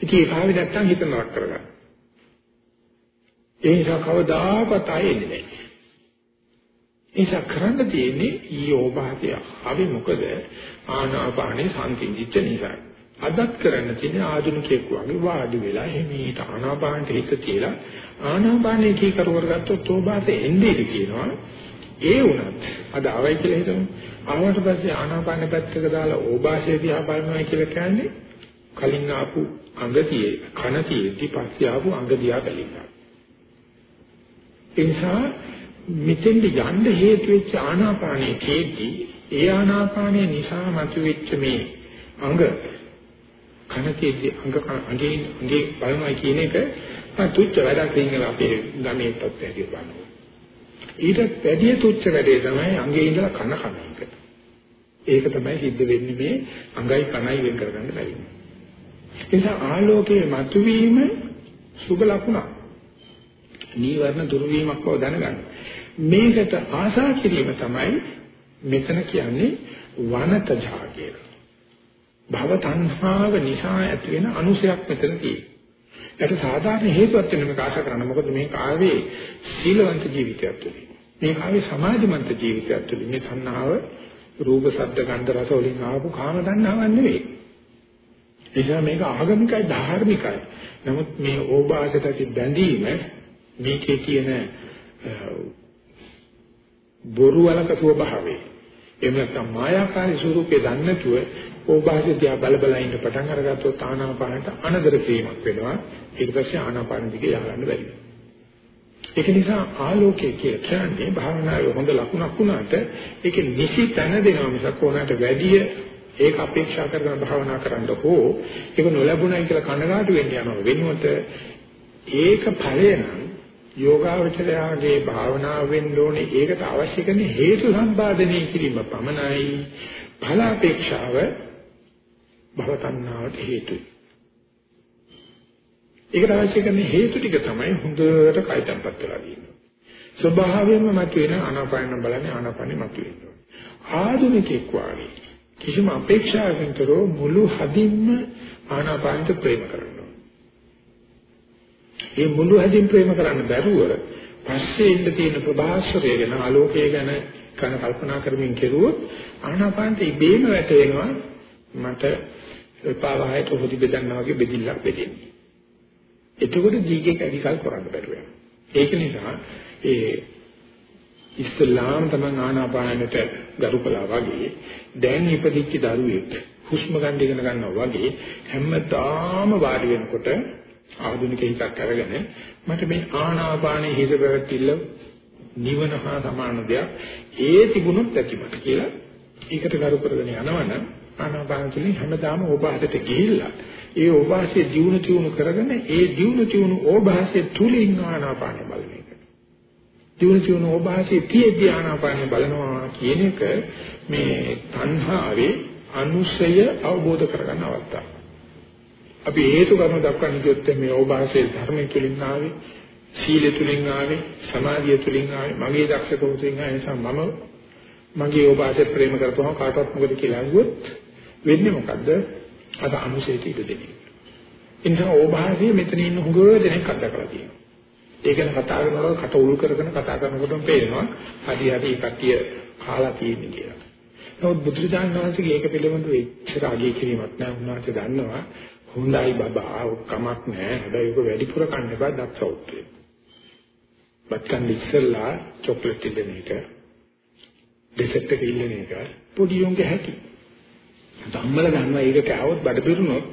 ඉතින් ඒක ආවේ නැත්තම් හිත නරක කරගන්න. ඒ නිසා කවදාකවත් ආයෙන්නේ නැහැ. නිසා කරන්න තියෙන්නේ ඊයෝභාතය. අපි මොකද ආනාපානේ සංසිඳිච්ච නිසා. අදත් කරන්න තියෙන්නේ ආධුනිකයෙක් වගේ වාඩි වෙලා හිමීට ආනාපානට හිත තියලා ආනාපානේ කී කර කරගත්තොත් තෝබාතේ එන්නේ කියනවා. ඒ වුණත් අද ආවයි කියලා හිතමු. ආවට පස්සේ ආනාපාන පැත්තක දාලා ඕභාෂය දිහා බලනවා කියලා කියන්නේ කලින් ආපු අඟතියේ කනතියේ පස්සේ ආපු අඟ දිහා බැලිනවා. ඒ නිසා මෙතෙන්ද යන්න හේතු වෙච්ච ආනාපානයේ කේදී ඒ ආනාපානයේ නිසා මතුවෙච්ච මේ අංග කනකේදී අංග අංගේ අංගේ බලනවා කියන එක තුච්ච වැඩක් ඉන්නේ අපේ ගමේ තත්ත්වයට බලනවා. ඊට වැඩි තුච්ච වැඩේ තමයි අංගේ ඉඳලා කන කන එක. ඒක තමයි සිද්ධ වෙන්නේ මේ අංගයි කනයි වෙන් කරගන්න බැරි. ඒ නිසා ආලෝකයේ මතුවීම සුබ ලකුණක්. නීවරණ දුරු වීමක් බව දැනගන්න. මේකට ආශා කිරීම තමයි මෙතන කියන්නේ වනතජා කියලා. භව තණ්හාව නිසා ඇති වෙන අනුසයක් මෙතන තියෙනවා. ඒකට සාධාරණ හේතුවක් වෙන මේක ආශා කරන්න. මොකද මේ කාවේ සීලවන්ත ජීවිතයක් තුළ. මේ කාවේ සමාධිමන්ත ජීවිතයක් තුළ මේ තණ්හාව රූප, ශබ්ද, ගන්ධ, රස වලින් ආපු කාම තණ්හාවක් නෙවෙයි. නිසා මේක ආගමිකයි ධාර්මිකයි. නමුත් මේ ඕභාසයට ඇති බැඳීම මේකේ තියෙන බොරු වලක ස්වභාවය. එහෙම නැත්නම් මායාකාරී ස්වරූපේ දන්නේ නැතුව ඕභාසය දිහා බල බල ඉන්න පටන් අරගත්තොත් ආනාපානට අනදර ප්‍රේමක් වෙනවා. ඊට පස්සේ ආනාපාන දිගේ යහලන්න බැරි වෙනවා. ඒක නිසා ආලෝකය කියලා කියන්නේ භාවනාවේ හොඳ ලකුණක් වුණාට ඒකේ නිසි තැන දෙනවා මිසක් ඕනකට වැඩිය ඒක අපේක්ෂා කරගෙන භාවනා කරන්න හෝ ඒක නොලැබුණයි කියලා කනගාටු වෙන්න යනවා වෙනුවට ඒක ඵලය නම් යෝගාවචරයාගේ භාවනාව වෙන්න ඕනේ ඒකට අවශ්‍ය කරන හේතු සම්පාදනය කිරීම පමණයි ඵල අපේක්ෂාව භවතණ්හාවට හේතුයි ඒකට අවශ්‍ය කරන හේතු ටික තමයි හොඳට කයිතම්පත් වෙලා තියෙන්නේ. ස්වභාවයෙන්ම මතුවෙන ආනාපාන බලන්නේ ආනාපානෙ මතුවෙන්නේ. ආධුනිකෙක් වාගේ කිසිම අපේක්ෂාවකින් තොරව මුළු හදින්ම ආනාපානට ප්‍රේම කරනවා. මේ මුළු හදින් ප්‍රේම කරන්න බැරුව පස්සේ ඉන්න තියෙන ප්‍රභාස්වරය ගැන ආලෝකය ගැන කන කල්පනා කරමින් කෙරුවොත් ආනාපානට ඉබේම වැටෙනවා මට පාවහයට හොදි බෙදන්නා වගේ බෙදිල්ලක් බෙදෙන්නේ. එතකොට දීගේ කැඩිකල් කරන්න බැරුව යනවා. ඒක නිසා ඒ ඉස්ලාම් තමයි ආනාපානයට ගරු කළා වගේ දැන් ඉපදිච්ච දරුවෙක් හුස්ම ගන්න ඉගෙන ගන්නවා වගේ හැමදාම වාඩි වෙනකොට ආධුනික හිතක් අරගෙන මට මේ ආනාපානයේ හිත පැවැත්තිල්ල නිවන හා සමාන දෙයක් ඒ තිබුණොත් ඇතිමට කියලා ඒකට ගරු කරගෙන යනවනම් ආනාපාන තුලින් හැමදාම ඕපාසයට ගිහිල්ලා ඒ ඕභාසයේ දියුණු තියුණු කරගෙන ඒ දියුණු තියුණු ඕභාසයේ තුලින් ආනාපාන බලන එක. දියුණු තියුණු ඕභාසයේ තියදී ආනාපාන බලනවා කියන එක මේ තණ්හාවේ අනුසය අවබෝධ කරගන්න අවස්ථාව. අපි හේතු කරන දක්වන්න කිව්වොත් මේ ඕභාසයේ ධර්මයේ තුලින් ආවේ සීල තුලින් ආවේ සමාධිය තුලින් ආවේ මගේ දක්ෂකම තුලින් ආවේ නිසා මම මගේ ඕභාසය ප්‍රේම කරපුවම කාටවත් මොකද කියලා අහුවොත් වෙන්නේ මොකද්ද අද අනුශේෂ ඉද දෙන්නේ. ඒ නිසා ඕභාසයේ මෙතන ඉන්න හුඟ දෙනෙක් අත්දකලා තියෙනවා. ඒ ගැන කතා කරනකොට කට උල් කරගෙන කතා කරනකොටම පේනවා හරි හරි කට්ටිය කාලා තියෙන්නේ කියලා. නමුත් බුදුරජාණන් වහන්සේගේ ඒක පිළිබඳව එච්චර අගය කිරීමක් නැහැ. උන්වහන්සේ දන්නවා හොඳයි බබා කමක් නැහැ. හැබැයි ඒක වැඩිපුර කන්න බෑ දක්ෂවුත්. බත් කන්න ඉස්සෙල්ලා චොක්ලට් ඉල්ලන එක ඩෙසර්ට් එක ඉල්ලන එක පොඩි උන්ගේ හැටි. ධම්මල ගන්නවා ඒක කෑවොත් බඩ පිරුණොත්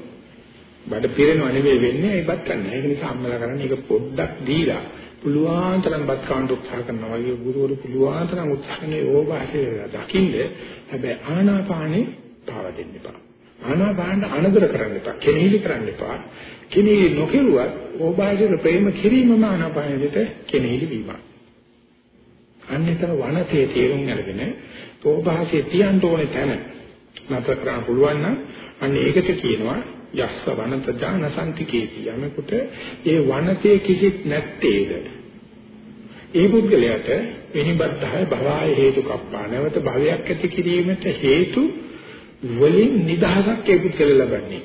බඩ පිරෙනව නෙවෙයි වෙන්නේ ඒවත් ගන්න. ඒක නිසා අම්මලා කරන්නේ ඒක පොඩ්ඩක් දීලා පුළුවන් තරම් බත් කවන්න උත්සාහ කරනවා. වගේ ගුරුවරු පුළුවන් තරම් උත්සාහ කරන ඕවාසේ දකින්න හැබැයි ආනාපානේ පාව දෙන්න එපා. ආනාපාන අනදර කරන්න එපා. කෙනෙහිලි කරන්න එපා. කෙනෙහි නොකෙරුවත් ඕවාසේ ප්‍රේම කිරීමම ආනාපානෙට කෙනෙහිලි වීමක්. අන්නතර වනසේ තේරුම් අරගෙන ඕවාසේ තියන්න ඕනේ තැන නතර කරන්න පුළුවන් නම් අන්න ඒකට කියනවා යස්ස වනත ඥානසන්තිකේති යමෙකුට ඒ වනතේ කිසිත් නැත්තේද ඒ පුද්ගලයාට විනිබද්ධය භවය හේතු කප්පා නැවත භවයක් ඇති කිරීමට හේතු වලින් නිදහසක් ඒ පුද්ගල ලබන්නේ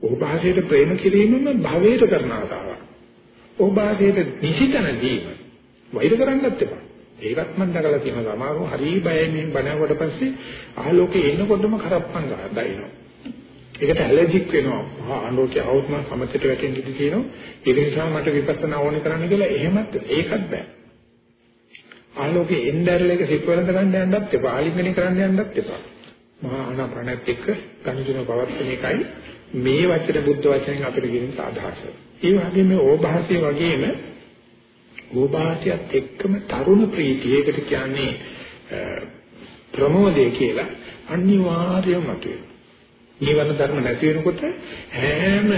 ඕභාසයට ප්‍රේම කිරීමම භවයට කරන ආතාවක් ඕභාසයට නිසිතන දීම වෛර කරන්නත් එපා ඒකත් මම දැකලා තියෙනවා සමහරව හරි බයයි මේ බණවට පස්සේ ආලෝකේ එනකොටම කරප්පන් ගන්නවා. ඒකට ඇලර්ජික් වෙනවා. ආලෝකේ આવුත් මම සමතේට වැටෙන්න ඉඩ තියෙනවා. ඒක නිසා මට විපස්සනා ඕනේ කරන්න කියලා එහෙමත් ඒකත් බෑ. ආලෝකේ එnderල එක සිත් වලඳ ගන්න යන්නත් එපා. ආලින්ගනේ කරන්න යන්නත් එපා. මහා ආනාපානත් එක්ක කණිජන පවත්තන එකයි මේ වචන බුද්ධ වචනෙන් අපිට කියන සාධාස. ඒ වගේම ඕභාසය වගේම ඕභාසයත් එක්කම තරුණ ප්‍රීතිය ඒකට කියන්නේ ප්‍රමෝදය කියලා අනිවාර්යයෙන්ම මතුවේ. නිවන ධර්ම නැති වෙනකොට හැම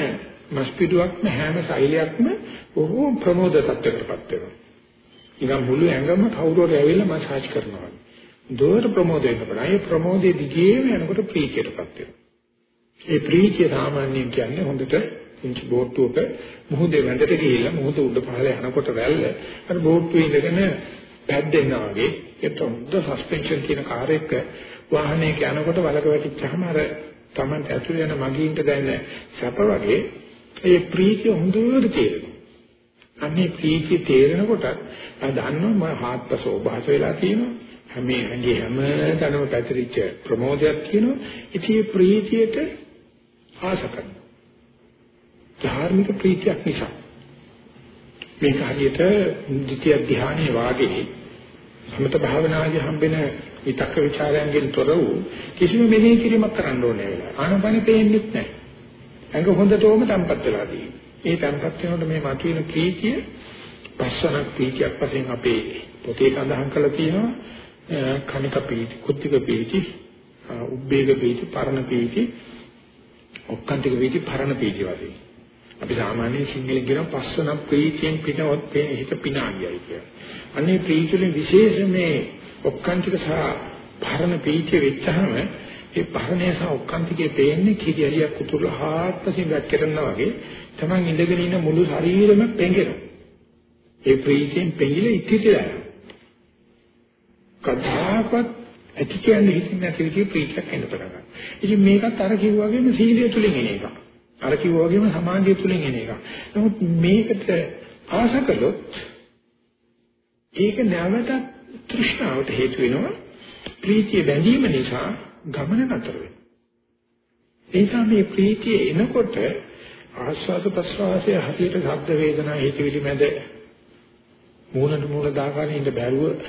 මස්පිඩුවක්ම හැම සෛලයක්ම බොහෝ ප්‍රමෝද තත්ත්වයකටපත් වෙනවා. නිකන් මුළු ඇඟම කවුරුහරි ඇවිල්ලා මසාජ් කරනවා. දොර ප්‍රමෝදයෙන් කරනවා. ඒ ප්‍රමෝදයේ දිගේම යනකොට ප්‍රීතියටපත් වෙනවා. ඒ ප්‍රීතිය සාමාන්‍යයෙන් කියන්නේ හොඳට පුංචි බෝට්ටුවක මුහුදේ වැඳට ගිහිල්ලා මුහුද උඩ පහළ යනකොට වැල්ල අර බෝට්ටුවේ ඉඳගෙන පැද්දෙනා වගේ ඒත් හොඳ සස්පෙන්ෂන් කියන කාර් එක වාහනයක යනකොට වලක වැටිච්චාම අර Taman ඇතුළේ යන මගීන්ට දැනෙන සැප වගේ ඒ ප්‍රීතිය හොඳට තේරෙනවා. අන්නේ ප්‍රීතිය තේරෙනකොට ආ දන්නවා මම හාත්පස ඔබහස වෙලා තියෙනවා. මේ ඇඟේ හැමතැනම පැතිරිච්ච ප්‍රමෝදයක් තියෙනවා. ඉතින් ප්‍රීතියට ආශ කරනවා. ධාර්මික ප්‍රීතියක් නිසා. මේක හරියට ද්විතිය ධ්‍යානයේ වාගේ සමත භාවනාවේ හම්බෙන විතක්ක ਵਿਚාරයන්ගෙන් තොර වූ කිසිම මෙහෙය කිරීමක් කරන්න ඕනේ නැහැ. ආනපනෙ පේන්නේ නැහැ. ඇඟ හොඳටම තැම්පත් වෙලා තියෙනවා. ඒ තැම්පත් වෙනකොට මේ මතුවෙන ප්‍රීතිය පස්සනක් ප්‍රීතියක් වශයෙන් අපේ පොතේ සඳහන් කරලා තියෙනවා. කනික ප්‍රීති, කුද්ධික ප්‍රීති, උබ්බේග ප්‍රීති, පරණ ප්‍රීති, ඔක්කාන්තික ප්‍රීති, පරණ ප්‍රීති වශයෙන්. අපි සාමාන්‍ය සිංහලෙන් කියන පස්සන ප්‍රීතියෙන් පිටවත් හිත පිනාගියයි කියලා. අනේ ප්‍රීතියෙන් විශේෂ මේ ඔක්කාන්තික සහ පරණ ප්‍රීතිය වෙච්චහම ඒ පරණය සහ ඔක්කාන්තිකේ පේන්නේ කිරියලියක් උතුරලා හාත්පසින් වැක්කෙරනවා වගේ තමන් ඉඳගෙන ඉන්න මුළු ශරීරෙම පෙඟෙනවා. ඒ ප්‍රීතියෙන් පෙඟිලා ඉතිරිලා යනවා. කදාකත් ඇති කියන්නේ හිතින් නැති විදිහේ ප්‍රීතියක් එන්න පටන් ගන්නවා. ඉතින් මේකත් අර කිව්වාගේම සීලය තුලින් එන එකක්. අර කිව්වාගේම සමාධිය තුලින් එන එකක්. නමුත් මේකට ආශ කළොත් ඒක නැවත තෘෂ්ණාවට හේතු වෙනවා. ප්‍රීතිය බැඳීම නිසා ගමන නතර වෙනවා. ඒ නිසා මේ ප්‍රීතිය එනකොට ආස්වාද ප්‍රසවාසයේ හදියට ශබ්ද වේදනා හිතවිලි මැද මූණට මූණ දාගන්න ඉඳ බැරුව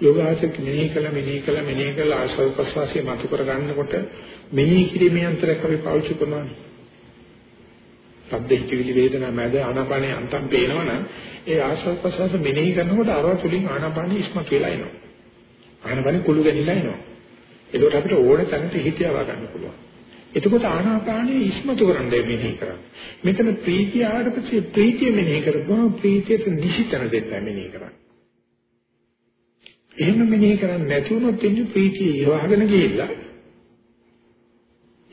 යෝගාචර මෙනෙහි කළ මෙනෙහි කළ මෙනෙහි කළ ආස්වාද ප්‍රසවාසයේ මතු කර ගන්නකොට මෙනෙහි කිරීමේ අන්තරයක් අපි පාවිච්චි කරනවා. ශබ්ද හිතවිලි වේදනා මැද ආනාපානේ අන්තම් පේනවනම් ඒ ආස්වාද ප්‍රසවාස මෙනෙහි කරනකොට අරව තුලින් ආනාපානේ ඉස්ම කියලා එනවා. ආනාපානේ කුළු ගැහිලා එනවා. ඒකට අපිට ඕන තැනට හිතියව ගන්න පුළුවන්. එතකොට ආනාපානේ ඉස්මතු කරන්න මෙනෙහි කරන්න. මෙතන ප්‍රීතිය ආවට පස්සේ ප්‍රීතිය මෙනෙහි කරපුවම ප්‍රීතියට නිසිතන දෙන්න මෙනෙහි කරන්න. එහෙම මෙනෙහි කරන්නේ නැති වුණොත් එන්නේ ප්‍රීතිය ඉවහගෙන ගිහිල්ලා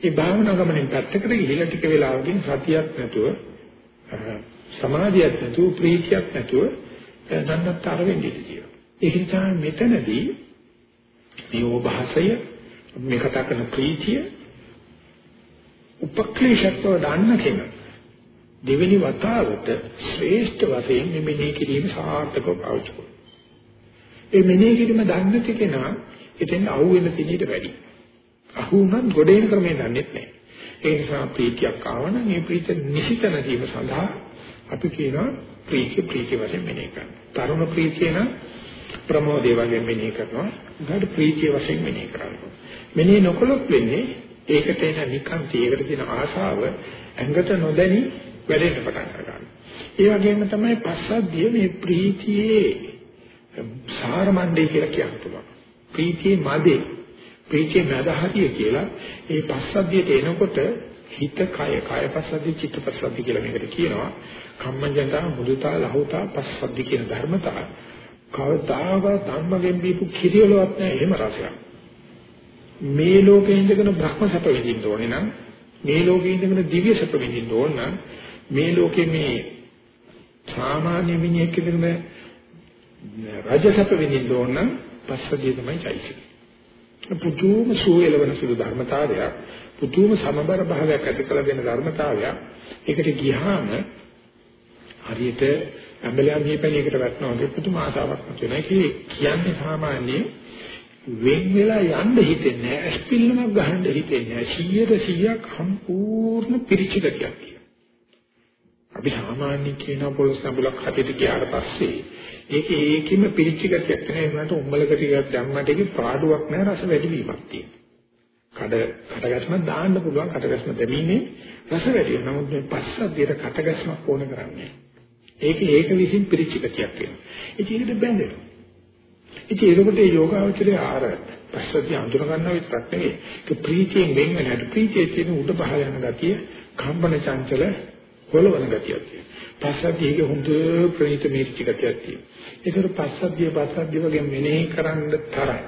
ඒ භාවනා ගමනෙන් පැත්තකට ගිහිල්ලා ටික වෙලාවකින් සතියක් නැතුව සමාධියක් නැතුව ප්‍රීතියක් නැතුව නන්නතර වෙන්නේ කියලා. ඒ නිසා මෙතනදී මේ ඕභාසය මේ කතා කරන ප්‍රීතිය උපක්ලේශත්ව දාන්න කෙනා දෙවෙනි වතාවට ශ්‍රේෂ්ඨ වශයෙන් මෙනෙහි කිරීම සාර්ථකව පාවිච්චි කරනවා. ඒ මෙනෙහි කිරීම දන්නේ කෙනා එතෙන් අහුවෙන තිනියට වැඩි. අහු වුණත් ගොඩ එන ක්‍රමය දන්නේ නැහැ. ඒ නිසා ප්‍රීතියක් ආවනම් මේ ප්‍රීතිය නිසිතන දීම සඳහා අපි කියනවා ප්‍රීතිය ප්‍රීතිය වශයෙන් මෙනෙහි කරනවා. තරුණ ප්‍රීතිය නම් ප්‍රමෝදේ වගේ මෙනෙහි කරනවා. ඊට ප්‍රීතිය වශයෙන් මෙනෙහි කරනවා. මෙනෙහි නොකළොත් වෙන්නේ ඒකට එන නිකන්ති ඒකට තියෙන ආශාව ඇඟට නොදැනි වැඩෙන්න පටන් ගන්නවා. ඒ වගේම තමයි පස්සද්ධිය මේ ප්‍රීතියේ සාරමණ්ඩේ කියලා කියන්න පුළුවන්. ප්‍රීතියේ මදේ ප්‍රීතිය මදහතිය කියලා ඒ පස්සද්ධියට එනකොට හිත කය කය පස්සද්ධි චිත්ත පස්සද්ධි කියලා මේකට කියනවා. කම්මජන්තා මුදුතා ලහුතා පස්සද්ධි කියන ධර්මතා කවදාවත් ධම්මගෙන් දීපු කිරියලවත් නැහැ එහෙම රසයක්. මේ ලෝකේ ඉඳගෙන බ්‍රහ්ම සැප විඳින්න ඕනේ නම් මේ ලෝකේ ඉඳගෙන දිව්‍ය සැප විඳින්න ඕන නම් මේ ලෝකේ මේ සාමාන්‍ය මිනිහෙක් ඉඳගෙන රජ සැප විඳින්න ඕන නම් පස්සද්ධිය තමයි චෛසික. පුදුම සුවයලවන සුළු ධර්මතාවයක් පුදුම සමබර භාවයක් ඇති කළ දෙන ධර්මතාවයක් ඒකට ගියාම හරියට ඇඹලයන් දීපණයකට වැටෙනවා වගේ පුදුම ආසාවක් නැතුව ඒක කියන්නේ සාමාන්‍යයෙන් වෙන් වෙලා යන්න හිතෙන්නේ නැහැ ඇස්පිල්ලමක් ගහන්න හිතෙන්නේ නැහැ 100ට 100ක් සම්පූර්ණ පිරිචිගතියක් කියලා. අපි සාමාන්‍ය කියන පොළොස් සම්බුලක් හදිට ගියාට පස්සේ ඒකේ ඒකෙම පිරිච්ච ගතියක් නැහැ ඒකට උඹලක ටිකක් දැම්මට ඒක පාඩුවක් නැහැ රස වැඩි වීමක් තියෙනවා. කඩ කටගැස්ම දාන්න පුළුවන් කටගැස්ම දෙමිනේ රස වැඩි වෙනවා. නමුත් මේ පස්සද්ධියට කටගැස්මක් ඕන කරන්නේ. ඒක ඒක විසින් පිරිච්ච ගතියක් වෙනවා. ඒක ඒකට බැඳෙනවා. ඉතින් ඒකට මේ යෝගාවචරය ආර පස්සද්ධිය අඳුර ගන්නවා විතරක් නෙවෙයි. ඒක ප්‍රීතියෙන් වෙන් වෙනට ප්‍රීතියේ තියෙන උඩ පහළ යන ගතිය කම්පන චංචල හොලවන ගතියක් තියෙනවා. පස්සද්ධියේ හොඳ ප්‍රණීත මේච්ච ගතියක් තියෙනවා. ඒතර පස්සද්ධිය පස්සද්ධිය වගේ මෙනෙහි කරන්න තරම්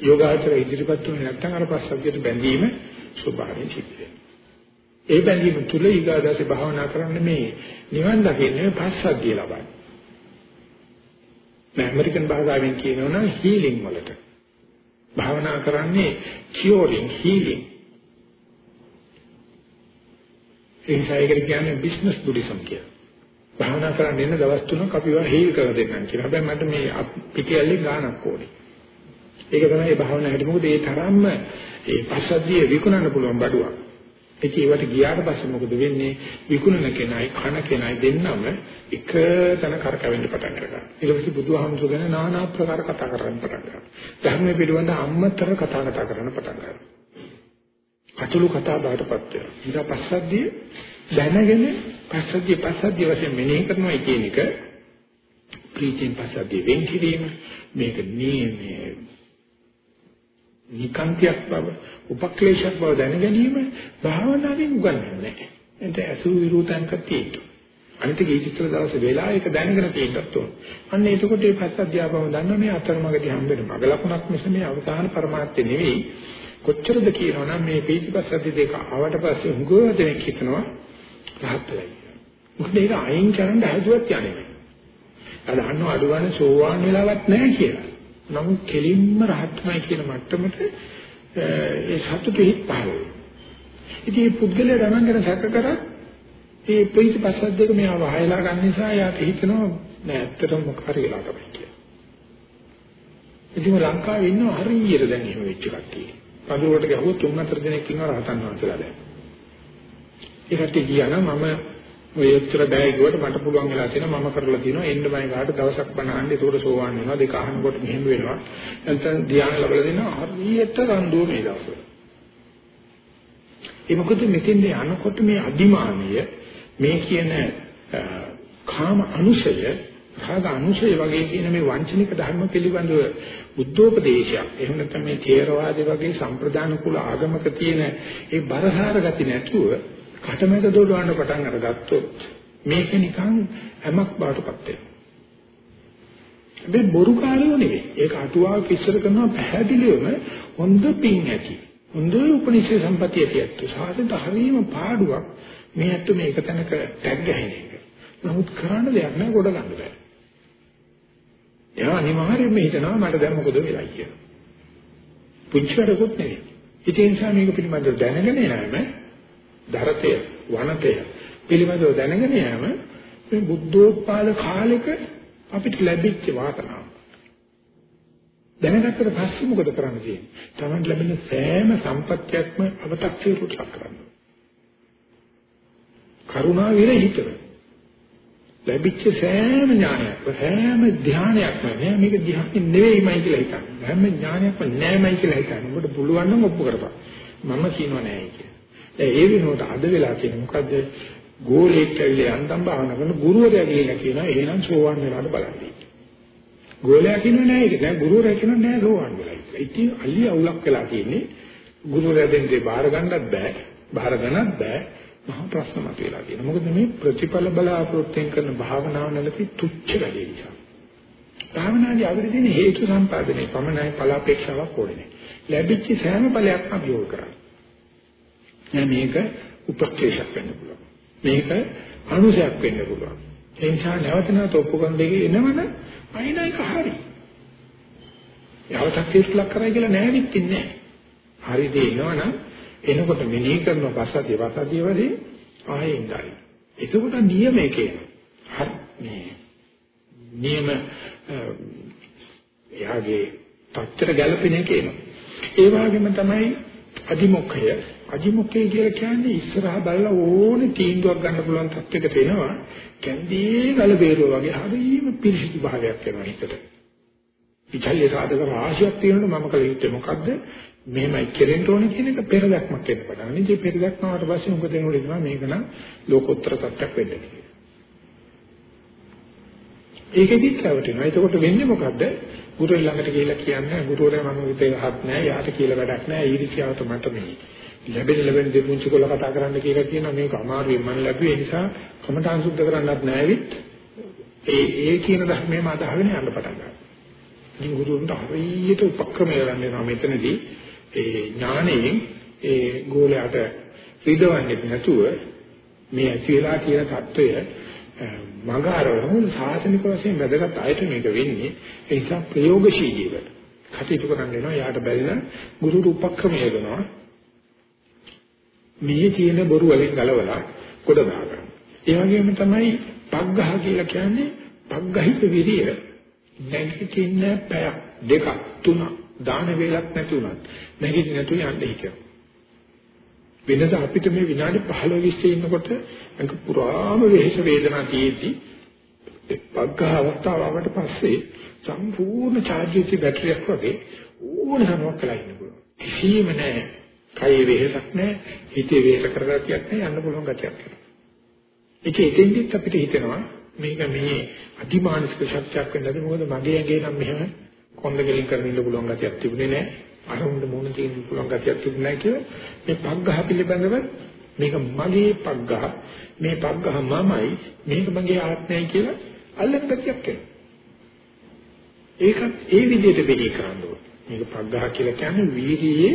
යෝගාචර ඉදිරිපත් වෙන්නේ නැත්නම් අර පස්සද්ධියට බැඳීම ස්වභාවයෙන් සිද්ධ වෙනවා. ඒ බැඳීම තුල ඊගාදාසේ භාවනා කරන්න මේ නිවන් දකින්නේ පස්සද්ධිය ලබන්නේ. මේ ඇමරිකන් භාෂාවෙන් කියනවනම් හීලින් වලට භාවනා කරන්නේ කියෝරින් හීලින් ඒ නිසා ඒකට කියන්නේ බිස්නස් බුද්දිසම් කියලා. භාවනා කරන්න ඉන්න දවස් තුනක් අපි ඒවා හේල් කරලා දෙන්නම් කියලා. හැබැයි මට මේ පිටියල්ලේ ගානක් ඕනේ. ඒක තමයි භාවනා හැටි. මොකද ඒ තරම්ම ඒ පස්සද්ධිය විකුණන්න පුළුවන් බඩුවක්. ඒක ඒවට ගියාට පස්සේ මොකද වෙන්නේ? විකුණන කෙනයි කන කෙනයි දෙන්නම එක තැන කරකවෙන්න පටන් ගන්නවා. ඊට පස්සේ බුදුහාමුදුර ගැන নানা ආකාර කතා කරන්න පටන් ගන්නවා. ධර්මයේ පිළිබඳ අම්මතර කතා කතා කරන්න පටන් ගන්නවා. අතුළු කතා බාටපත් වෙනවා. ඊට පස්සද්ධිය දැනගෙන පස්සද්ධිය පස්සද්ධිය වශයෙන් මෙනෙහි කරනවා කියන එක ප්‍රීතියෙන් පස්සද්ධිය වෙන් කිරීම මේක නීමේ නිකාන්තියක් බව උපක්ලේශයක් බව දැන ගැනීම භාවනාවෙන් උගන්වන්නේ නැහැ. එතන අසු විරුතංක තියෙනවා. අනිත් කීචිත්‍ර දවසේ වෙලා ඒක දැනගෙන තියෙන්නත් ඕන. අන්න එතකොට මේ පස්සද්ධියාවම දන්න මේ අතරමඟදී හම්බෙන මග ලකුණක් මිස මේ අවසාන પરමාර්ථය නෙවෙයි. කොච්චරද කියනවනම් මේ පීතිපස්සද්ධි දෙක ආවට පස්සේ හුඟව දෙනෙක් හිතනවා රහත් වෙලා. මොකද ඒක අයින් කරන්න හැදුවත් යන්නේ නැහැ. අද අහන්න අඩු ගන්න සෝවාන් වෙලාවක් නැහැ කියලා. නමුත් කෙලින්ම රහත්මයි කියන මට්ටමට ඒ සතු පිහිට පහළ වෙනවා. ඉතින් මේ පුද්ගලයා ගණන් කරන සැක කරා ඒ ප්‍රතිපස්සද්දක මෙයා වහයලා ගන්න නිසා යාට හිතෙනවා නෑ ඇත්තටම මොකක් හරි වෙලා තමයි කියලා. ඉතින් ලංකාවේ ඉන්න හරියට දැන් එහෙම වෙච්ච කට්ටිය. පඳුරකට ගහුවොත් තුන් හතර දෙනෙක් ඉන්නවා රහතන් වහන්සේලා දැන්. ඒ කට්ටිය ගියා නම් මම ඔය උත්තර බෑ කිව්වට මට පුළුවන් වෙලා තියෙනවා මම කරලා තියෙනවා. එන්න මම කාට දවසක් බණහන්න. ඒකට සෝවාන් වෙනවා. දෙක අහනකොට මෙහෙම වෙනවා. නැත්නම් ධ්‍යාන ලැබලා දෙනවා. හරියට රණ්ඩුව මේ දවස්වල. ඒ මොකද මෙතෙන් යනකොට මේ අදිමානිය මේ කියන කාම අනුසය රාග අනුසය වගේ කියන මේ වංචනික ධර්ම පිළිබඳව බුද්ධෝපදේශයක් එහෙම නැත්නම් මේ ථේරවාදී වගේ සම්ප්‍රදාන කුල ආගමක තියෙන ඒ බරහාර ගති නැතුව කටමැද දොඩවන්න පටන් අරගත්තොත් මේක නිකන් හැමක් බාටපත් වෙනවා. හැබැයි බොරු කාරයෝ නෙවෙයි. ඒක අටුවාව ඉස්සර කරනවා පැහැදිලිවම හොඳ පිං ඇති. හොඳ උපනිෂේ සම්පතිය තියත්තු. සාසෙන්ට හරීම පාඩුවක් මේ ඇත්ත මේක තැනක ටැග් ගහින එක. නමුත් කරන්න දෙයක් නෑ ගොඩ ගන්න බෑ. එයා අනිවාර්යයෙන්ම හිතනවා මට දැන් මොකද වෙලා කියලා. පුංචි වැඩකුත් නෙවෙයි. ඒ නිසා මේක පිළිබඳව දැනගෙන යෑම ධරතය වනතය පිළිබඳව දැනගෙන යෑම මේ බුද්ධෝත්පාද කාලෙක අපිට ලැබිච්ච වාසනාව. දැනගත්තට පස්සේ මොකද කරන්න තියෙන්නේ? Taman ලැබෙන සෑම සම්පත්තියක්ම අව탁සීරුට ලක් කරන්න. කරුණා විරහිතව ලැබිච්ච සෑම ඥානයක්ම සෑම ධානයක්ම නෑ මේක ධානය නෙවෙයිමයි කියලා හිතන්නේ. හැම ඥානයක්ම නෑමයි කියලා හිතන්නේ. ඔබට පුළුවන් නම් ඔප්පු කරපන්. මම කියනවා නෑ කියලා. ඒ වෙනුවට අද වෙලා තියෙන මොකද්ද? ගෝලෙක් ඇවිල්ලා යන්තම් භාවනා කරන ගුරුවරයා කියලා කියනවා එහෙනම් සෝවන් වෙලාට බලන්න. ගෝලයා කියනවා නෑ ඒක නෑ ගුරුවරයා කියනවා නෑ සෝවන් වෙලා. ඉතින් අලි අවුලක් වෙලා තියෙන්නේ ගුරුවරයා දෙන්නේ බාර ගන්නත් බෑ, බාර ගන්නත් බෑ. මහා ප්‍රශ්න මතුවලා තියෙනවා. මොකද මේ ප්‍රතිඵල බලාපොරොත්තුෙන් කරන භාවනාව නැති තුච්ච වැඩේ නිසා. භාවනාවේ අවදි හේතු සම්පාදනයේ පමණයි ඵල අපේක්ෂාවක් ඕනේ නැහැ. ලැබිච්ච සෑම ඵලයක්ම අභියෝග කරන්නේ. නෑ මේක උපක්ලේශයක් වෙන්න පුළුවන්. මේක අනුසයක් වෙන්න පුළුවන්. ඒ නිසා නැවත නැවත ඔප්පු කරන දෙකේ එනවන අයින එක හරි. යවතක් ඉස්ලක් කරයි කියලා නෑවිත් ඉන්නේ නෑ. හරි දේ එනවනම් එනකොට මෙනෙහි කරන පස්සතිය පස්සතිය වලදී ආයෙ ඉඳයි. එතකොට නියමයේ කියනවා. හරි මේ නියම එයාගේ පත්තර ගැළපෙන එක එනවා. ඒ වගේම තමයි අදිමොක්ඛය අදිමොක්ඛය කියලා කියන්නේ ඉස්සරහා බලලා ඕනේ තීන්දුවක් ගන්න පුළුවන් තත්යකට එනවා කැන්දී ගල බේරුව වගේ හරිම පිරිසිදු භාවයක් වෙනවා හිතට ඉතල්ලේ සාධක රාශියක් තියෙනවා මම කල යුත්තේ මොකද්ද මෙහෙමයි කෙරෙන්න ඕනේ කියන එක පෙරදක්මක් වෙන්න පටන් ගන්න. ඉතින් පෙරදක්මාවට පස්සේ මොකද වෙනවද මේක නම් ලෝකෝත්තර තත්ත්වයක් වෙන්න කියලා. ඒකෙදිත් රැවටෙනවා. එතකොට වෙන්නේ මොකද්ද? ගුරු ළඟට ගිහිල්ලා කියන්නේ ගුරුවරයා මම විතේ හත් නෑ, යාට කියලා වැඩක් නෑ, ඊර්ෂ්‍යාව තමයි මේ. ලැබෙන ලැබෙන දෙපුංචි කොල්ල කතා කරන්න කියලා කියන මේක අමාරුයි මම ලැබුවේ. ඒ නිසා කමඨාන් සුද්ධ කරන්නත් නැවිත් ඒ ඒ කියන ධර්මයේම අදහගෙන යන්න පටන් ගන්නවා. ඉතින් ගුරුතුන්ට හරියට උපක්‍රමය ගන්න වෙනවා මෙතනදී. ඒ ඥාණයෙන් ඒ ගෝලයට ඍදවන්නේ නැතුව මේ ඇති වෙලා කියන தত্ত্বය මඟ අරවමු සාසනික වශයෙන් වැදගත් අයට මේක වෙන්නේ ඒ නිසා ප්‍රයෝගශීලීව කටයුතු කරන්න වෙනවා. යාට බැරි නම් ගුරු උපක්‍රමය දෙනවා මේ තියෙන බොරු වලින් ගලවලා කොට දාගන්න. ඒ වගේම තමයි පග්ගහ කියලා කියන්නේ පග්ගහිත විරිය. නැගිටින්න පැයක් දෙකක් තුනක් දාන වේලක් නැති උනත් නැගිටින්න නැතු යන්න හිතෙනවා. වෙනද අපිට මේ විනාඩි 15 20 ඉන්නකොට අංක පුරාම වෙහෙස වේදනා තියෙද්දි පග්ගහ අවස්ථාවට පස්සේ සම්පූර්ණ charge වෙච්ච බැටරියක් වගේ ඕනෑමක් කළා ඉන්න පුළුවන්. කිසිම නැහැ. කයේ වෙහෙසක් නැහැ, හිතේ වෙහෙස කරගතියක් නැහැ, යන්න පුළුවන් ගතියක්. ඒක එතෙන්දිත් අපිට හිතෙනවා මේක මේ අතිමානසික ශක්තියක් වෙන්නද මොකද මගේ ඇඟේ නම් මෙහෙම කොන්ද ගෙලින් කරගෙන ඉන්න පුළුවන් ගතියක් තිබුණේ නැහැ. අරමුණ මොන තියෙන්න පුළුවන් ගතියක් තිබුණේ නැහැ කියලා මේ පග්ගහ පිළිබඳව මේක මගේ පග්ගහ මේ පග්ගහ මමයි මේක මගේ ආත්මයයි කියලා අල්ලන ගතියක් එනවා. ඒකත් ඒ විදිහට වෙලී කරන්න ඕනේ. මේක පග්ගහ කියලා කියන්නේ වීර්යයේ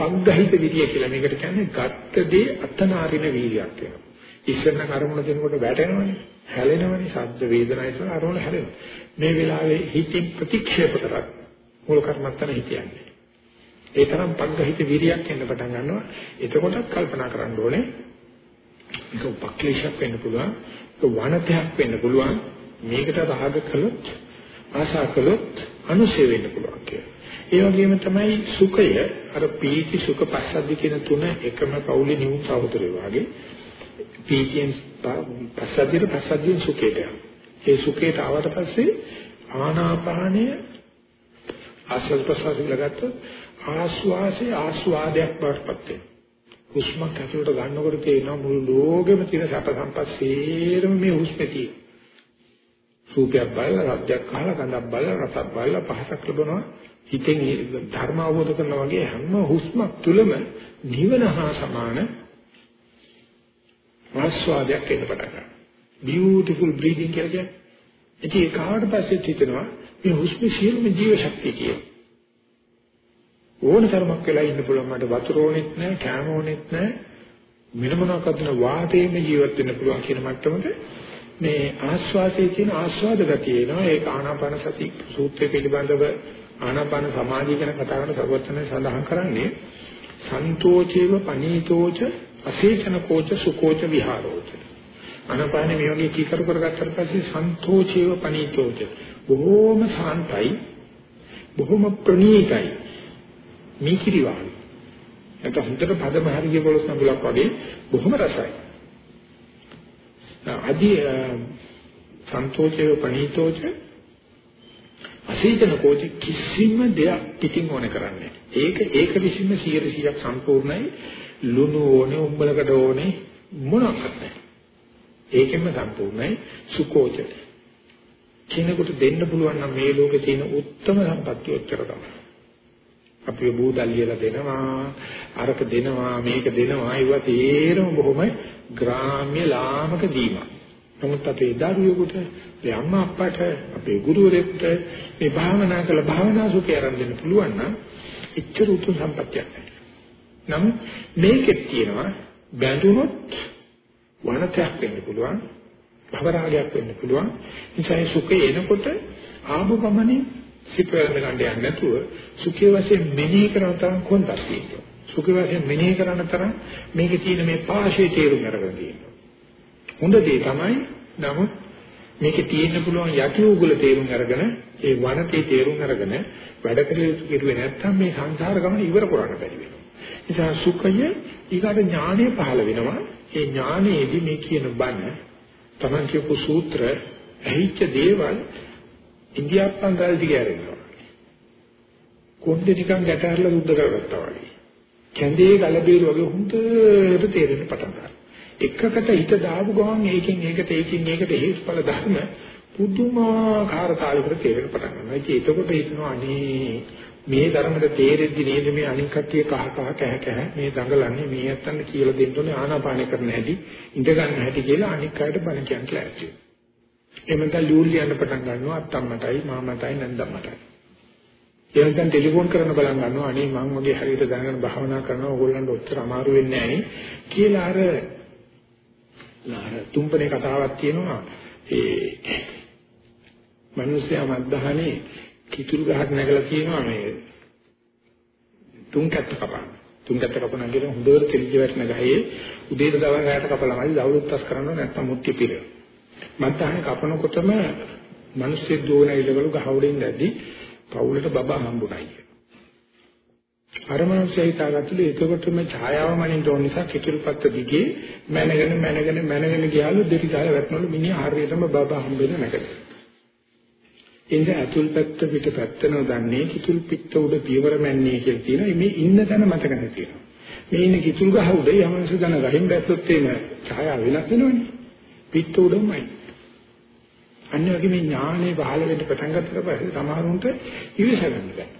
පග්ගහිත විරිය කියලා. මේකට කියන්නේ ගත්ත දේ අතනාරින වීර්යයක් වෙනවා. ඉස්සෙල්ලා කර්මන දෙනකොට වැටෙනවනේ, හැලෙනවනේ, ශබ්ද වේදනා ඉස්සර අරමුණ හැලෙනවා. මේ වෙලාවේ හිතින් ප්‍රතික්ෂේප කරත් මූල කර්මත්තන හිතියන්නේ. ඒ තරම් පග්ගහිත විරියක් එන්න පටන් ගන්නවා. එතකොටත් කල්පනා කරන්න ඕනේ ඒක උපක්ලේශයක් වෙන්න පුළුවන්, ඒක වනතයක් වෙන්න පුළුවන්. මේකට රාග කළොත්, ආශා කළොත් අනුශේ වෙන්න පුළුවන් කියලා. ඒ වගේම තමයි සුඛය. අර පීති සුඛ පස්සද්ධි කියන තුන එකම පෞලි නිවු සහෝදරයෝ වගේ. පීතියෙන් පස්සද්ධියට පස්සද්ධියෙන් සුඛයට ඒ සුඛයට ආවට පස්සේ ආනාපානය ආශ්වාස ප්‍රශ්වාස ලගත්ත ආශ්වාසයේ ආස්වාදයක් බවටපත් වෙනවා. හුස්මක් ඇතුළට ගන්නකොට තේරෙනවා මුළු ලෝකෙම තියෙන සැප සම්පත් සේරම මේ හුස්මේ තියෙන රූපයක් බලලා රත්යක් අහලා ගඳක් බලලා රසක් බලලා පහසක් ලැබනවා. හිතෙන් ධර්ම අවබෝධ කරනවා වගේ හැම හුස්මක් තුලම නිවන හා සමාන ආස්වාදයක් එන්න පටන් ගන්නවා. beautiful breathing කියලා කියන්නේ. ඉතින් ඒක ආවට පස්සේ හිතෙනවා මේ හුස්ම සියලුම ජීව ශක්තිය කියලා. ඕන තරමක් වෙලා ඉන්න පුළුවන් මට වතුර ඕනෙත් නැහැ, කෑම ඕනෙත් නැහැ. මෙන්න මොනවාක්ද වාතයේම ජීවත් වෙන්න පුළුවන් කියන මට්ටමට මේ ආස්වාසයේ තියෙන ආස්වාද ගතිය එනවා. ඒක ආනාපාන සති සූත්‍රය පිළිබඳව ආනාපාන සමාධිය ගැන කතා කරන සර්වඥයන් සඳහන් කරන්නේ සන්තෝචේව පනීතෝච අසේචන කෝච සුකෝච විහාරෝච. ආනාපාන මේ වගේ කීකරු කරගත්තට පස්සේ සන්තෝචේව පනීතෝච. බොහෝම සාන්තයි බොහෝම ප්‍රණීතයි. මේකිරි වගේ නැත්නම් හොඳට පදම හරිය පොළොස් නඹුලක් වගේ බොහොම රසයි. අදී සන්තෝචේව පනීතෝච අසීතන කෝටි කිසිම දෙයක් පිටින් ඕන කරන්නේ ඒක ඒක විසින්ම 100%ක් සම්පූර්ණයි. ලුණු ඕනේ උඹලකට ඕනේ මොනක්වත් නැහැ. ඒකෙන්ම සම්පූර්ණයි. සුකෝච. කෙනෙකුට දෙන්න පුළුවන් නම් මේ ලෝකේ තියෙන උත්තරම සම්පත්තිය ඔච්චර තමයි. අපි බූදල්ලියලා දෙනවා අරක දෙනවා මේක දෙනවා ඒවා තේරම බොහොම ග්‍රාම්‍ය ලාමක දීමක්. නමුත් අපේ දරුවෙකුට, අපේ අම්මා අප්පාට, අපේ ගුරුවරයෙකුට මේ භාවනා කළ භාවනා සුඛය ආරම්භ දෙන්න පුළුවන් නම් එච්චර උතුම් සම්පත්තියක් නැහැ. නමුත් මේකෙත් තියෙනවා බැඳුනොත් වනතයක් වෙන්න පුළුවන්, භවරාගයක් වෙන්න පුළුවන්. නිසා සුඛය එනකොට ආපු ගමනේ සිත් වෙන ගන්න යන්නේ නැතුව සුඛයේ වශයෙන් මෙනෙහි කරන තරම් කොන්දක් තියෙනවා. සුඛයේ වශයෙන් මෙනෙහි කරන තරම් මේකේ තියෙන මේ පාෂයේ තේරුම් අරගෙන තියෙනවා. හොඳ දේ තමයි නමුත් මේකේ තියෙන්න පුළුවන් යටි උගල තේරුම් අරගෙන ඒ වනතේ තේරුම් අරගෙන වැඩ කෙරුවේ නැත්නම් මේ සංසාර ගමන ඉවර කරන්න බැරි වෙනවා. නිසා සුඛය ඊගාට ඥානය පහළ වෙනවා. ඒ ඥානයේදී මේ කියන බණ Taman කියපු සූත්‍ර ඇහිච්ච දේවල් ඉන්දියාප්පන් ගල් දිගෑරෙනවා. කොණ්ඩේ නිකන් ගැටහැරලා රුද්ධ කරගත්තා වගේ. කැඳේ ගල බේරු වගේ හොඳට තේරෙන්න පටන් ගන්නවා. එකකට හිත දාපු ගමන් ඒකෙන් ඒකට ඒකෙන් ඒකට හේතුඵල ධර්ම පුදුමාකාර තාලයකට තේරෙන්න පටන් ගන්නවා. ඒක එතකොට හිතනවා අනේ මේ ධර්මයට තේරෙද්දි නේද මේ අනික් කට්ටිය කහ කහ කහ කහ මේ දඟලන්නේ මේ ඇත්තන්ට කියලා දෙන්න ඕනේ ආනාපාන කරන හැටි ඉඳ ගන්න හැටි කියලා අනික් අයට බණ කියන්න කියලා ඇති. එමෙන්ද ලූල් යන්න පටන් ගන්නවා අත්තම්මටයි මාමටයි නන්දම්මටයි. එයාගෙන් ටෙලිෆෝන් කරන බලන් ගන්නවා අනේ මං වගේ හරියට දැනගෙන භාවනා කරනවා ඕගොල්ලන්ට ඔච්චර අමාරු වෙන්නේ නැහැ කියලා අර තුම්පනේ කතාවක් තියෙනවා. ඒ මිනිස්සයා මද්දහනේ කිතුරු ගහක් නැගලා තියෙනවා මේ තුන් කැත්ත කපන තුන් කැත්ත කපන නගින හොඳට තෙලිජ වැටෙන ගහේ උදේට දවල් රැයට කපලාමයි දවල්ුත් තස් කරන්න නැත්නම් මුට්ටි පිර. මද්දහනේ කපනකොටම මිනිස්සු දුවන ඉලවලු ගහ උඩින් දැද්දි පවුලට බබා හම්බුනායි. අර මිනිස්සු හිතාගත්තලු එතකොටම ඡායාව මනින්න ඕන නිසා කිතුල්පත්ත දිගේ මැනගෙන මැනගෙන මැනගෙන ගියාලු දෙවි කාලේ වැටෙනවලු මිනිහා හරියටම බබා හම්බෙන්න නැගද. එඳ අතුල් පැත්ත පිට පැත්ත නොදන්නේ කිතුල් පිට උඩ පියවර මැන්නේ කියලා තියෙනවා. මේ ඉන්න තැන මතක නැතිනවා. මේ ඉන්න කිතුල් ගහ උඩ යමනස දන ගහින් බැස්සොත් එන ඡායාව වෙනස් වෙනවනේ. පිට උඩමයි. අන්න වගේ මේ ඥානේ පහළ වෙන්න පටන් ගන්නකොට පස්සේ සමහරුන්ට ඉවිස ගන්න බෑ.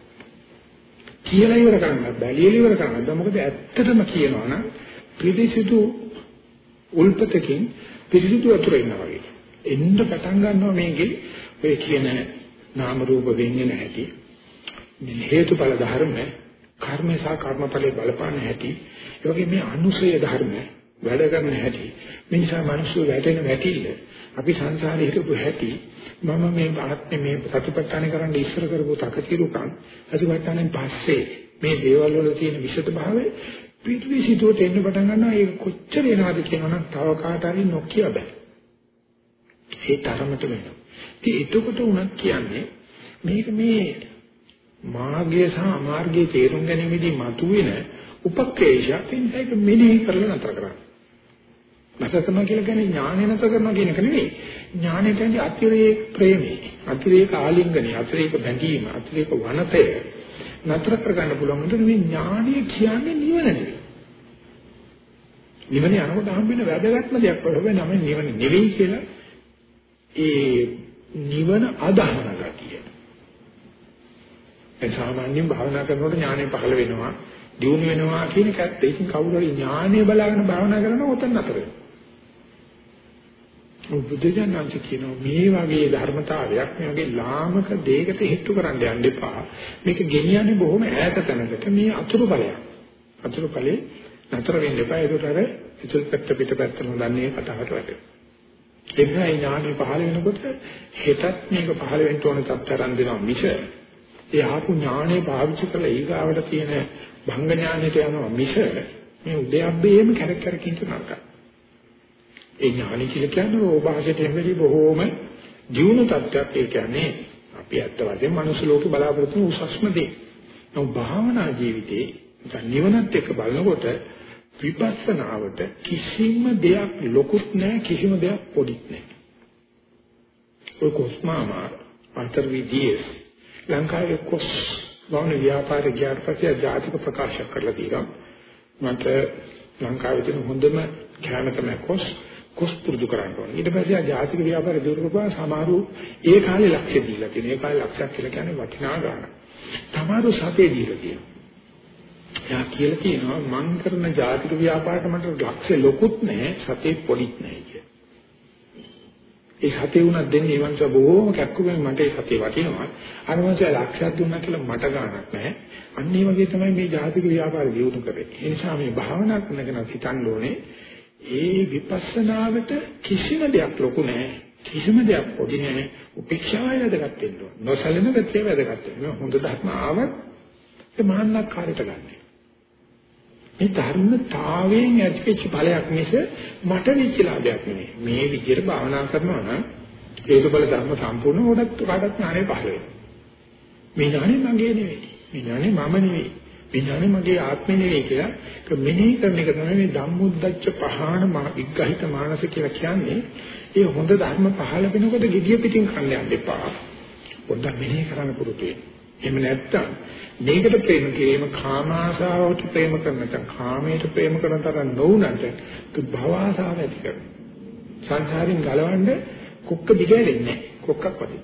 කියලා ඉවර කරන්න බෑ. ලියලා ඉවර කරන්න බෑ. මොකද ඇත්තටම කියනවා නම් පිළිසිදු උල්පතකින් පිළිසිදු වතුර ඉන්නවා වගේ. එන්න පටන් ගන්නවා මේකේ ඔය කියන නාම රූප වෙන්නේ නැහැටි. මේ හේතුඵල ධර්ම කර්ම සහ කර්මඵලයේ බලපාන හැටි. ඒ වගේ මේ අනුසය ධර්ම වැඩ කරන හැටි. මේ නිසා මිනිස්සු වැටෙන වැටිල්ල අපි සංසාරේ හිටපු හැටි මම මේ ආත්මේ මේ ප්‍රතිපත්තන කරන්න ඉස්සර කරපු තකතිරුකම් ප්‍රතිපත්තනෙන් පස්සේ මේ දේවල් වල තියෙන විෂත භාවය පිටවිසිතුවට එන්න පටන් ගන්නවා. ඒක කොච්චර එනවද කියනවනම් තව කාට හරි නොකිය බෑ. ඒ තරමට වෙනවා. ඉතින් එතකොට උනත් කියන්නේ මේක මේ මාර්ගය සහ අමාර්ගයේ තේරුම් ගැනීමේදී මතුවෙන උපක්‍රේෂයක්. ඉන්සයික මෙනෙහි කරලා නතර කරන්නේ. නැස කරනවා කියලා කියන්නේ ඥානය නැස කරනවා කියන එක නෙවෙයි. ඥානය කියන්නේ අතිරේක ප්‍රේමී, අතිරේක ආලිංගනය, අතිරේක බැඳීම, අතිරේක වනතය නතර කර ගන්න පුළුවන් මොකද මේ ඥානය කියන්නේ නිවන නෙවෙයි. නිවන යනකොට හම්බෙන වැදගත්ම දෙයක් වගේ නම නිවන නෙවෙයි කියලා ඒ නිවන අදහන ගතිය. ඒ සාමාන්‍යයෙන් භාවනා කරනකොට ඥානය පහළ වෙනවා, දියුණු වෙනවා කියන එකත් ඒකෙන් කවුරු හරි ඥානය බලාගෙන භාවනා කරනවා උතන් නතර වෙනවා. බුදුජානනාංශ කියනවා මේ වගේ ධර්මතාවයක් මේ වගේ ලාමක දෙයකට හේතු කරන්න යන්න එපා. මේක ගෙනියන්නේ බොහොම ඈත තැනකට මේ අතුරු බලයක්. අතුරු බලේ නතර වෙන්න එපා. ඒකට අර ඉතුරු පැත්ත පිටපැත්ත නොදන්නේ කතාවට වැටෙනවා. ඒ නිසා ඥානෙ පහළ වෙනකොට හෙටත් මේක පහළ වෙන්න ඕන තත්තරන් දෙනවා මිස ඒ ආපු ඥානෙ පාවිච්චි කරලා ඊගාවට තියෙන භංග ඥානෙට යනවා මිස මේ උදයබ්බේම කැරක් කැරකින් නරකයි. ඒ ඥානි කියලා කියන්නේ ඕභාෂයට එම්බෙලි බොහෝම ජීවුන තත්ත්වයක් ඒ කියන්නේ අපි ඇත්ත වශයෙන්ම මනුස්ස ලෝකේ බලාපොරොත්තු උසස්ම දේ. නමුත් භාවනා ජීවිතේ නිවනත් එක්ක බලනකොට විපස්සනාවට කිසිම දෙයක් ලොකුත් නැහැ කිසිම දෙයක් පොඩිත් නැහැ. ඔය කොස්මාමා අන්තර්විදීස් ලංකාවේ කොස් වවන ව්‍යාපාරික ගියාට පස්සේ ජාතික ප්‍රකාශ කරලා තියෙනවා. මට ලංකාවේ තියෙන හොඳම ඥාන තමයි කොස් කොස් පුරුදු කරන්න ඕනේ. ඊට පස්සේ ආ ජාතික ව්‍යාපාර දියුණු කරපුවා සමහරු ඒ කාලේ ලක්ෂ්‍ය දීලා තියෙනවා. ඒ කාලේ ලක්ෂයක් කියලා කියන්නේ වටිනා ගාණක්. සමහරු සතේ දීලා තියෙනවා. යා කියලා කියනවා මං කරන ජාතික ව්‍යාපාරට මට ලක්ෂ්‍ය ලොකුත් නැහැ සතේ පොඩිත් නැහැ කිය. ඒ සතේ උනක් දෙන්නේ ඊවන්ස බොහෝම කැක්කුමෙන් මට ඒ සතේ වටිනවා. අර මංස ලක්ෂයක් දුන්නා කියලා මට ගාණක් නැහැ. අන්න ඒ වගේ තමයි මේ ජාතික ව්‍යාපාර දියුණු කරන්නේ. ඒ නිසා මේ භාවනා කරන කෙනා හිතන්න ඕනේ ඒ විපස්සනාවට කිසිම දෙයක් ලොකු නෑ. කිසිම දෙයක් පොඩි නෑ. උපේක්ෂාවයි වැදගත් වෙන්න ඕන. නොසලෙන ගතිය වැදගත් වෙනවා. හොඳ ධර්ම ආවත් ඒ මහානක්කාරයට ගන්න. මේ ධර්මතාවයෙන් ඇතිවෙච්ච ඵලයක් මිස මට වෙච්ච ලාභයක් නෙමෙයි. මේ විදිහට භාවනා කරනවා නම් ඒක බල ධර්ම සම්පූර්ණ උඩත් කාටත් ඥානෙ පහළ වෙනවා. මේ ඥානෙ මගේ නෙවෙයි. මේ ඥානෙ මම නෙවෙයි. විඥානේ මගේ ආත්මෙ නෙවෙයි කියලා ඒක මෙනෙහි කරන එක තමයි මේ ධම්මොද්දච්ච පහාන විග්‍රහිත මානස කියලා කියන්නේ. ඒ හොඳ ධර්ම පහළ වෙනකොට gediya පිටින් කන්න යන්න එපා. පොඩ්ඩක් මෙනෙහි කරන්න පුරුදු වෙන්න. එහෙම නැත්තම් මේකට ප්‍රේම කිරීම කාම ආසාවට ප්‍රේම කරන නැත්නම් කාමයට ප්‍රේම කරන තරම් නොවුනට භව ආසාව ඇති කරනවා. සංසාරින් ගලවන්න කුක්ක දිගෑරෙන්නේ නැහැ. කොක්කක් වගේ.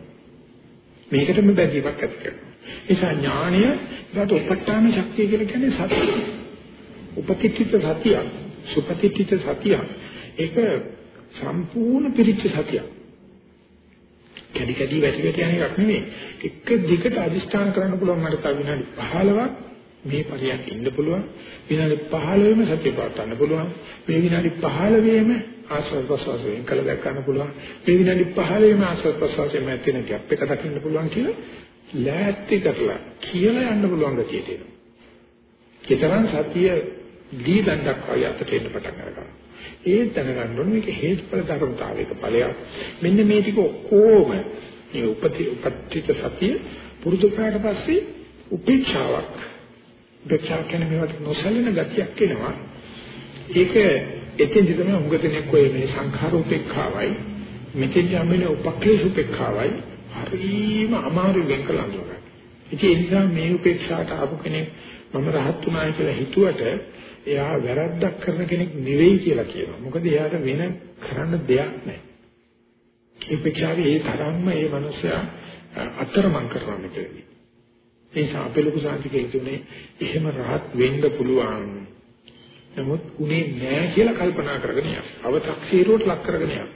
මේකටම බැඳීමක් ඇති කරනවා. නිසා ඥානය ඊට උපට්ඨාන ශක්තිය කියලා කියන්නේ සතිය. උපතිත්ථිත සතිය, සුපතිත්ථිත සතිය. ඒක සම්පූර්ණ පිරිච්ච සතිය. කැඩි කැඩි වැටි වැටි යන එකක් නෙමෙයි. එක දිගට අදිස්ථාන කරන්න පුළුවන් මට තව විනාඩි 15ක් මේ පරියක් ඉන්න පුළුවන්. විනාඩි 15ෙම සතිය පාත්තන්න පුළුවන්. මේ විනාඩි 15ෙම ආස්වාද ප්‍රසවාසයෙන් කළ දැක්කන්න පුළුවන්. මේ විනාඩි 15ෙම ආස්වාද ප්‍රසවාසයෙන් මැත්තේන ගැප් එක දකින්න පුළුවන් කියලා ලෑස්ති කරලා කියලා යන්න පුළුවන් ගතිය තියෙනවා. ඒතරම් සතිය දී දණ්ඩක් වගේ අතට එන්න පටන් ගන්නවා. ඒ දැනගන්න ඕනේ මේක හේතුඵල ධර්මතාවයක ඵලයක්. මෙන්න මේ ටික ඔක්කොම මේ උපති උපත්ිත සතිය පුරුදු කරාට පස්සේ උපේක්ෂාවක් උපේක්ෂා කියන්නේ මේවට නොසැලෙන ගතියක් එනවා. ඒක එතෙන්දි තමයි උඟ දෙනෙක් ඔය මේ සංඛාර උපේක්ෂාවයි මෙතෙන් යන්නේ උපක්ලේශ උපේක්ෂාවයි හරිම අමාරු වෙන් කළා නේද? ඉතින් ඒ නිසා මේ උපේක්ෂාට ආපු කෙනෙක් මම රහත් උනායි කියලා හිතුවට එයා වැරද්දක් කරන කෙනෙක් නෙවෙයි කියලා කියනවා. මොකද එයාට වෙන කරන්න දෙයක් නැහැ. ඒ උපේක්ෂාවේ ඒ තරම්ම ඒ මනුස්සයා අතරමං කරනවා මෙතනදී. ඒ නිසා අපේ ලොකු සාන්ති කියලා කියන්නේ එහෙම රහත් වෙන්න පුළුවන්. නමුත් උනේ නැහැ කියලා කල්පනා කරගෙන යනවා. අව탁සීරුවට ලක් කරගෙන යනවා.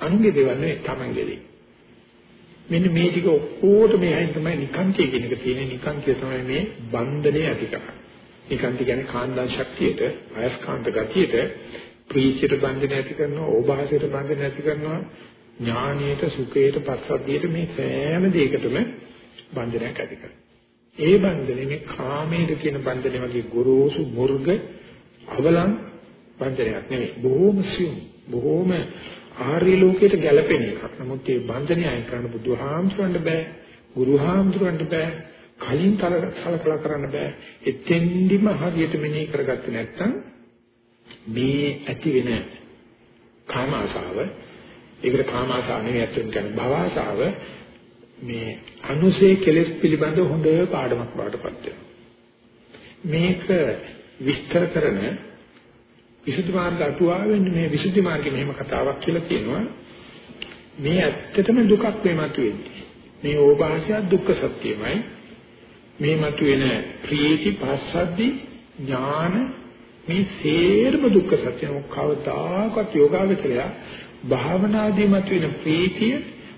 අනුන්ගේ දේවල් නෙවෙයි තමන්ගේ දේවල්. මෙන්න මේ ටික ඔක්කොට මේ අයින් තමයි නිකාන්තිය කියන එක තියෙන්නේ. නිකාන්තිය තමයි මේ බන්ධනේ ඇති කරන්නේ. නිකාන්තිය කියන්නේ කාන්දා ශක්තියට අයස්කාන්ත ගතියට ප්‍රීතියට බන්ධනේ ඇති කරනවා ඕභාසයට බන්ධනේ ඇති කරනවා ඥානීයට සුඛයට පස්සද්ධියට මේ සෑම දෙයකටම බන්ධනයක් ඇති කරනවා. ඒ බන්ධනේ මේ කාමයට කියන බන්ධනේ වගේ ගොරෝසු මුර්ග අවලං බන්ධනයක් නෙවෙයි බොහොම සියුම් බොහොම ආර්ය ලෝකයට ගැලපෙන එකක්. නමුත් මේ බන්ධනය අයින් කරන්න බුදුහාමුදුරන්ට බෑ. ගුරුහාමුදුරන්ට බෑ. කලින් කලකලා කරන්න බෑ. එතෙන්දිම හරියට මෙනෙහි කරගත්තේ නැත්නම් මේ ඇති වෙන කාම ආශාව ඒකට කාම ආශාව නෙවෙයි අත්‍යන්ත කියන්නේ භව ආශාව මේ අනුසේ කෙලෙස් පිළිබඳ හොඳ පාඩමක් බවට පත් වෙනවා. මේක විස්තර කරන විසුද්ධි මාර්ග අටුවාවෙන් මේ විසුද්ධි මාර්ගෙ මෙහෙම කතාවක් කියලා කියනවා. මේ ඇත්තටම දුකක් මේ මතුවෙන්නේ. මේ ඕභාෂය දුක්ඛ සත්‍යමයි. මේ මතුවෙන ප්‍රීති පස්සද්දි ඥාන මේ සේරම දුක්ඛ සත්‍ය මොකවදාකවත් යෝගාවචරය භාවනාදී මතුවෙන ප්‍රීතිය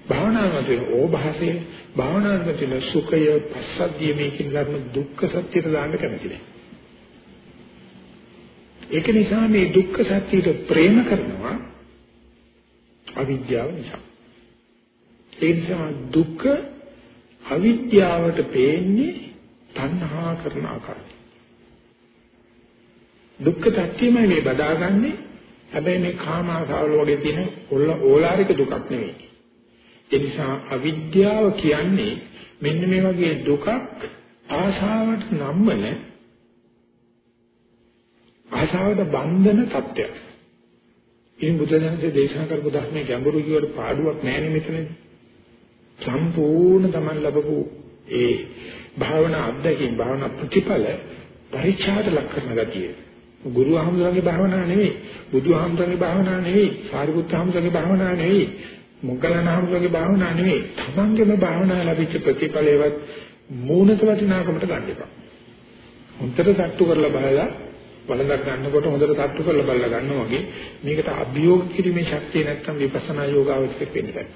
භාවනාවට වෙන ඕභාසය භාවනාවට වෙන සුඛය පස්සද්ධිය මේකින් ගන්න දුක්ඛ සත්‍යයට දාන්න කැමති නැහැ. ඒක නිසා මේ දුක්ඛ සත්‍යයට ප්‍රේම කරනවා අවිද්‍යාව නිසා. ඒ නිසා දුක අවිද්‍යාවට පේන්නේ තණ්හා කරන ආකාරය. දුක්ඛ සත්‍යමයි මේ බදාගන්නේ හැබැයි මේ කාම ආසාවල වගේ තියෙන ඕලාරික දුකක් නෙවෙයි. ඒ නිසා අවිද්‍යාව කියන්නේ මෙන්න මේ වගේ දුකක් ආශාවට නම්වන ආශාවට බන්ධන තත්ත්වයක්. ඉතින් බුදුදහමේ දේශනා කරපු ධර්මයේ ගැඹුරු කියවට පාඩුවක් නැහැ මෙතනදී. සම්පූර්ණ තමන් ලැබපු ඒ භාවනා අත්දැකීම් භාවනා ප්‍රතිඵල පරිචාරට ලක් කරන ගතිය. ගුරු ආමතුන්ගේ භාවනා නෙවෙයි, බුදු ආමතුන්ගේ භාවනා නෙවෙයි, සාරිපුත්ත ආමතුන්ගේ භාවනා නෙවෙයි, මොග්ගලණ ආමතුන්ගේ භාවනා නෙවෙයි. තමන්ගේම භාවනා ලැබිච්ච ප්‍රතිඵලයවත් මූණත වටිනාකමට ගන්න එපා. හොඳට සට්ටු කරලා බලලා වළඳක් ගන්නකොට හොඳට තට්ටු කරලා බලලා ගන්නවා වගේ මේකට අභියෝග කිරීමේ ශක්තිය නැත්තම් විපස්සනා යෝගාවචරයක් වෙන්න බෑ.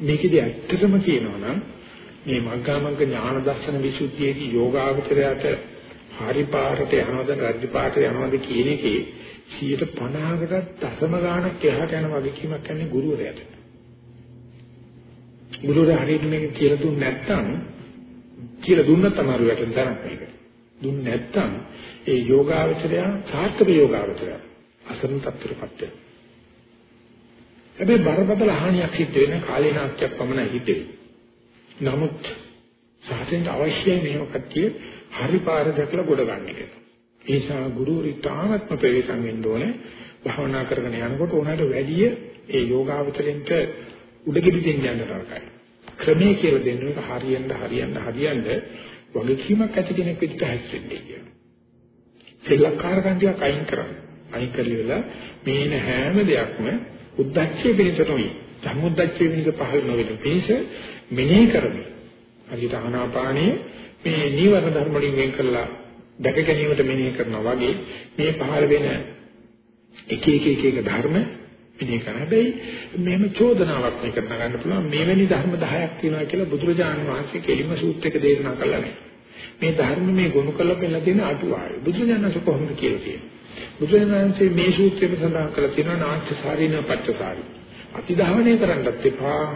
මේකදී ඇත්තටම කියනවා නම් මේ මග්ගාමග්ග ඥාන දර්ශන විසුද්ධියේදී යෝගාවචරයට හරි පාරට යනවද රජ්‍ය පාරට යනවද කියන එකේ 150කට දශම ගාණක් එහාට යන වගකීමක් කියන්නේ ගුරුවරයාට. ගුරුවරයා හරියට මේක කියලා දුන්නේ නැත්නම් කියලා දුන්නත් අමාරු වැටෙන තරක් මේක. දුන්නේ නැත්නම් ඒ යෝගාවචරය සාර්ථක යෝගාවචරය අසරණ තත්ත්වයකට වෙනවා. හැබැයි බරපතල හානියක් සිද්ධ වෙන කාලේනාක්යක් පමණයි හිතේ. නමුත් සාසෙන්ට අවශ්‍යයි මේව කට්ටිය හරි පාර දැකලා ගොඩ ගන්න එක. ඒ නිසා ගුරු රිතාමත්ම ප්‍රවේශම් වෙන්න ඕනේ. භාවනා කරගෙන යනකොට උනාට වැඩිය ඒ යෝගාවචරෙන්ට උඩගෙඩි දෙන්න යන තරකයි. ක්‍රමයේ කියලා දෙන්න එක හරියන්න හරියන්න හරියන්න වගකීමක් ඇති කෙනෙක් විදිහට හැසිරෙන්නේ කියනවා. සෙල්ලක්කාරකම් ටික අයින් කරන්න. අයින් කරලා මේන හැම දෙයක්ම උද්දච්චයේ පිණිස නොවි. සම්මුද්දච්චයේ පිණිස පහළ නොවෙන පිණිස මෙනෙහි කරමි. හරියට ආනාපානයේ මේ නීවරණ ධර්ම වලින් වෙන් කළා දැක ගැනීමට මෙනෙහි කරනවා වගේ මේ පහළ වෙන එක එක එක එක ධර්ම මෙනෙහි කරන හැබැයි මෙහෙම චෝදනාවක් මේ කරන්න ගන්න පුළුවන් මෙවැනි ධර්ම 10ක් තියෙනවා කියලා බුදුරජාණන් වහන්සේ කෙලිම සූත්‍රයක දේශනා කළා නේ. මේ ධර්ම මේ ගොනු කරලා පෙන්නලා තියෙන අටුවාය. බුදුරජාණන් කොහොමද කියලා තියෙන්නේ? බුදුරජාණන්සේ මේ සූත්‍රයේ සඳහන් කරලා තියෙනවා නාච්චසාරින පච්චසාරි. අතිධාවනය කරන්නත් එපා.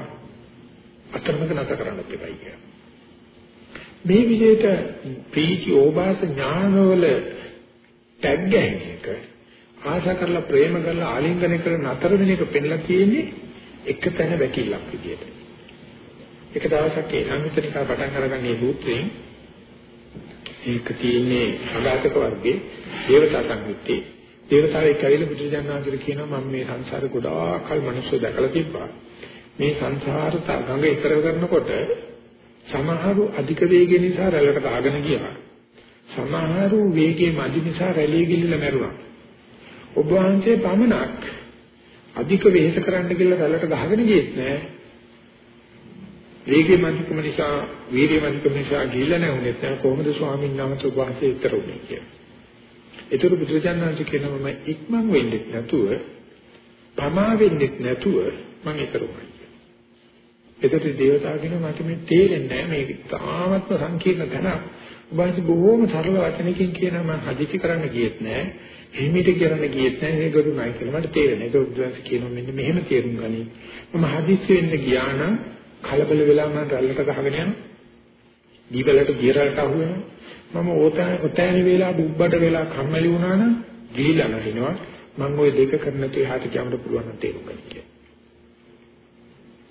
අතරමඟ නැත කරන්නත් එපා කියලා. මේ විදිහට ප්‍රීති ඕභාස ඥානවල ටැග් ගැනීමක ආශා කරලා ප්‍රේම කරලා ආලිංගනය කරන නතර වෙන එක පෙන්ලා තියෙන්නේ එක තැන වැකිල්ලක් විදියට. එක දවසක් ඒ සංයුතනිකා පටන් අරගන්නේ සූත්‍රයෙන් ඒක තියෙන්නේ සදාතක වර්ගයේ දේවතා සංයුත්තේ. දේවතාවෙක් ඇවිල්ලා බුදුජානනාංශට කියනවා මම මේ සංසාරේ ගොඩාක් කල් මිනිස්සු දැකලා තිබ්බා. මේ සංසාර ගඟ ඉතර කරනකොට සමහරු අධික වේගය නිසා රැළට ගහගෙන ගියා. සමහරු වේගයේ මදි නිසා රැළිය ගිලිලා මැරුණා. ඔබ වහන්සේ පමණක් අධික වෙහෙස කරන්න කියලා රැළට ගහගෙන ගියෙත් නෑ. වේගයේ මදිකම නිසා වීර්ය මදිකම නිසා ගිහිල්ලා නැවුනේ නැහැ කොහොමද ස්වාමීන් වහන්සේ ඔබ වහන්සේ ඊතර උනේ කියලා. ඒතර බුදුරජාණන් කියනවා මම ඉක්මන් වෙන්නේ නැතුව පමා වෙන්නේ නැතුව මම ඊතර උනා. ඒතර දේවතාව කියනවා මට මේ තේරෙන්නේ නැහැ මේක තාමත්ම සංකීර්ණ තැනක්. ඔබ වහන්සේ බොහෝම සරල වචනකින් කියනවා මම හදිසි කරන්න ගියෙත් නැහැ. හිමිට කරන්න ගියෙත් නැහැ මේ ගොඩුනයි කියලා මට තේරෙන්නේ. ඒක බුදුන්සේ කියනවා මෙන්න මෙහෙම තේරුම් ගනි. මම හදිසි වෙන්න ගියා නම් කලබල වෙලා මම රැල්ලට ගහගෙන යනවා. දීවලට ගියරලට අහු වෙනවා. මම ඕතන ඔතෑනි වෙලා බුබ්බට වෙලා කම්මැලි වුණා නම් ගිහිලා නැහිනවා. මම ওই දෙක කරන තේ හරියට යන්න පුළුවන් නම් තේරුම් ගන්න කියලා.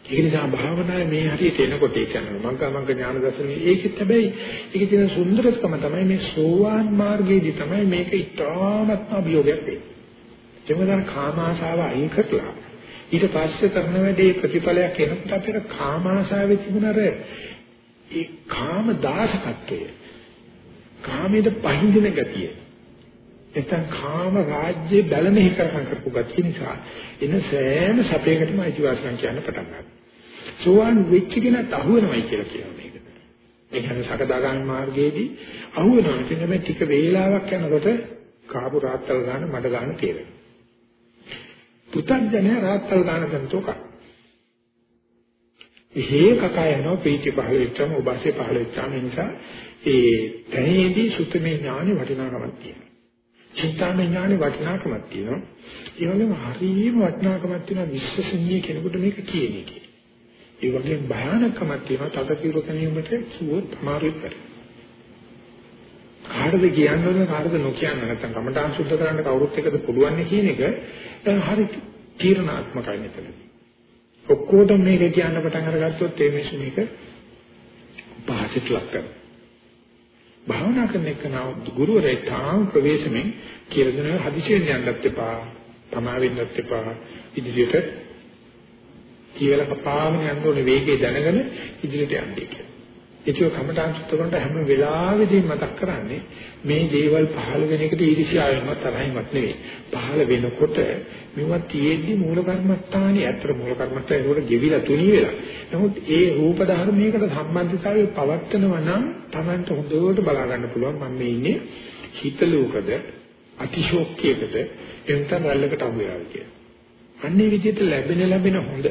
ඒ නිසා භාවනාවේ මේ හරියට එනකොට ඒ කියන්නේ මංග මංග ඥාන දර්ශනේ ඒකෙත් හැබැයි ඒකේ තියෙන සුන්දරකම තමයි මේ සෝවාන් මාර්ගයේදී තමයි මේක ඉතාමත්ම අභියෝගයක් වෙන්නේ. එතකොට කාම ආශාව අයින් කරලා ඊට පස්සේ කරන වැඩේ ප්‍රතිඵලයක් එනකොට අපිට කාම ආශාවේ තිබුණර ඒ කාම දාසකත්වය කාමයේ පහින්දින ගතිය එතන කාම රාජ්‍යයේ බැලමෙහි කරන කරපු ගතිය නිසා එන සෑම සැපයකටම අයිතිවාසිකම් කියන්න පටන් ගන්නවා. සෝවාන් වෙච්ච කෙනාට අහු වෙනවයි කියලා කියනවා මේක. ඒ කියන්නේ සකදාගාමි මාර්ගයේදී අහු වෙනවා. ඉතින් මේ ටික වේලාවක් යනකොට කාපු රාත්තල් ගන්න මඩ ගන්න තේරෙනවා. පුතඥය රාත්තල් ගන්න දන්තෝක. එහෙ කකා යනවා පීති පහල වෙච්චම ඔබසේ පහල වෙච්චම නිසා ඒ තැනේදී සුතමේ ඥානෙ වටිනාකමක් තියෙනවා. චින්තාමය ඥානෙ වටිනාකමක් තියෙනවා. ඒ වගේම හරියම වටිනාකමක් තියෙනවා විශ්වසනීය කෙනෙකුට මේක කියන එකේ. ඒ වගේම භයානකමක් තියෙනවා තද කිරු කෙනෙකුට කිව්වොත් අමාරුයි කරේ. කාටද කියන්නේ කාටද නොකියන්න නැත්නම් කමඨාන් සුද්ධ කරන්න කවුරුත් එකද පුළුවන් කියන එක හරි තීරණාත්මකයි මෙතන. ඔක්කොටම මේක කියන්න පටන් අරගත්තොත් ඒ මිනිස්සු මේක පහසට ලක් කරනවා. භාවනා කරන එක නා ගුරුවරයෙක් තාම ප්‍රවේශමෙන් කියලා දෙනවා හදිසියෙන් යන්නත් එපා, තමා වෙන්නත් එපා, ඉදිරියට කියලා කපාගෙන යන්න ඕනේ වේගය දැනගෙන ඉදිරියට යන්නේ කියලා. ඒක කමඨාන් සුත්ත කරනට හැම වෙලාවෙදීම මතක් කරන්නේ මේ දේවල් පහළ වෙන එකට ඊර්ෂ්‍යාවෙන්වත් තරහින්වත් නෙවෙයි. පහළ වෙනකොට මේවා තියෙද්දි මූල කර්මස්ථානේ ඇත්තට මූල කර්මස්ථානේ ඒකට ගෙවිලා තුනී වෙලා. නමුත් ඒ රූප ධර්මයකට සම්බන්ධතාවය පවත්නවා නම් Tamanට හොඳට බලා ගන්න පුළුවන් මම මේ ඉන්නේ හිතලෝකද අතිශෝක්තියකද එතන රැල්ලකට අහු වෙනවා කියලා. අන්නේ විදිහට ලැබෙන ලැබෙන හොඳ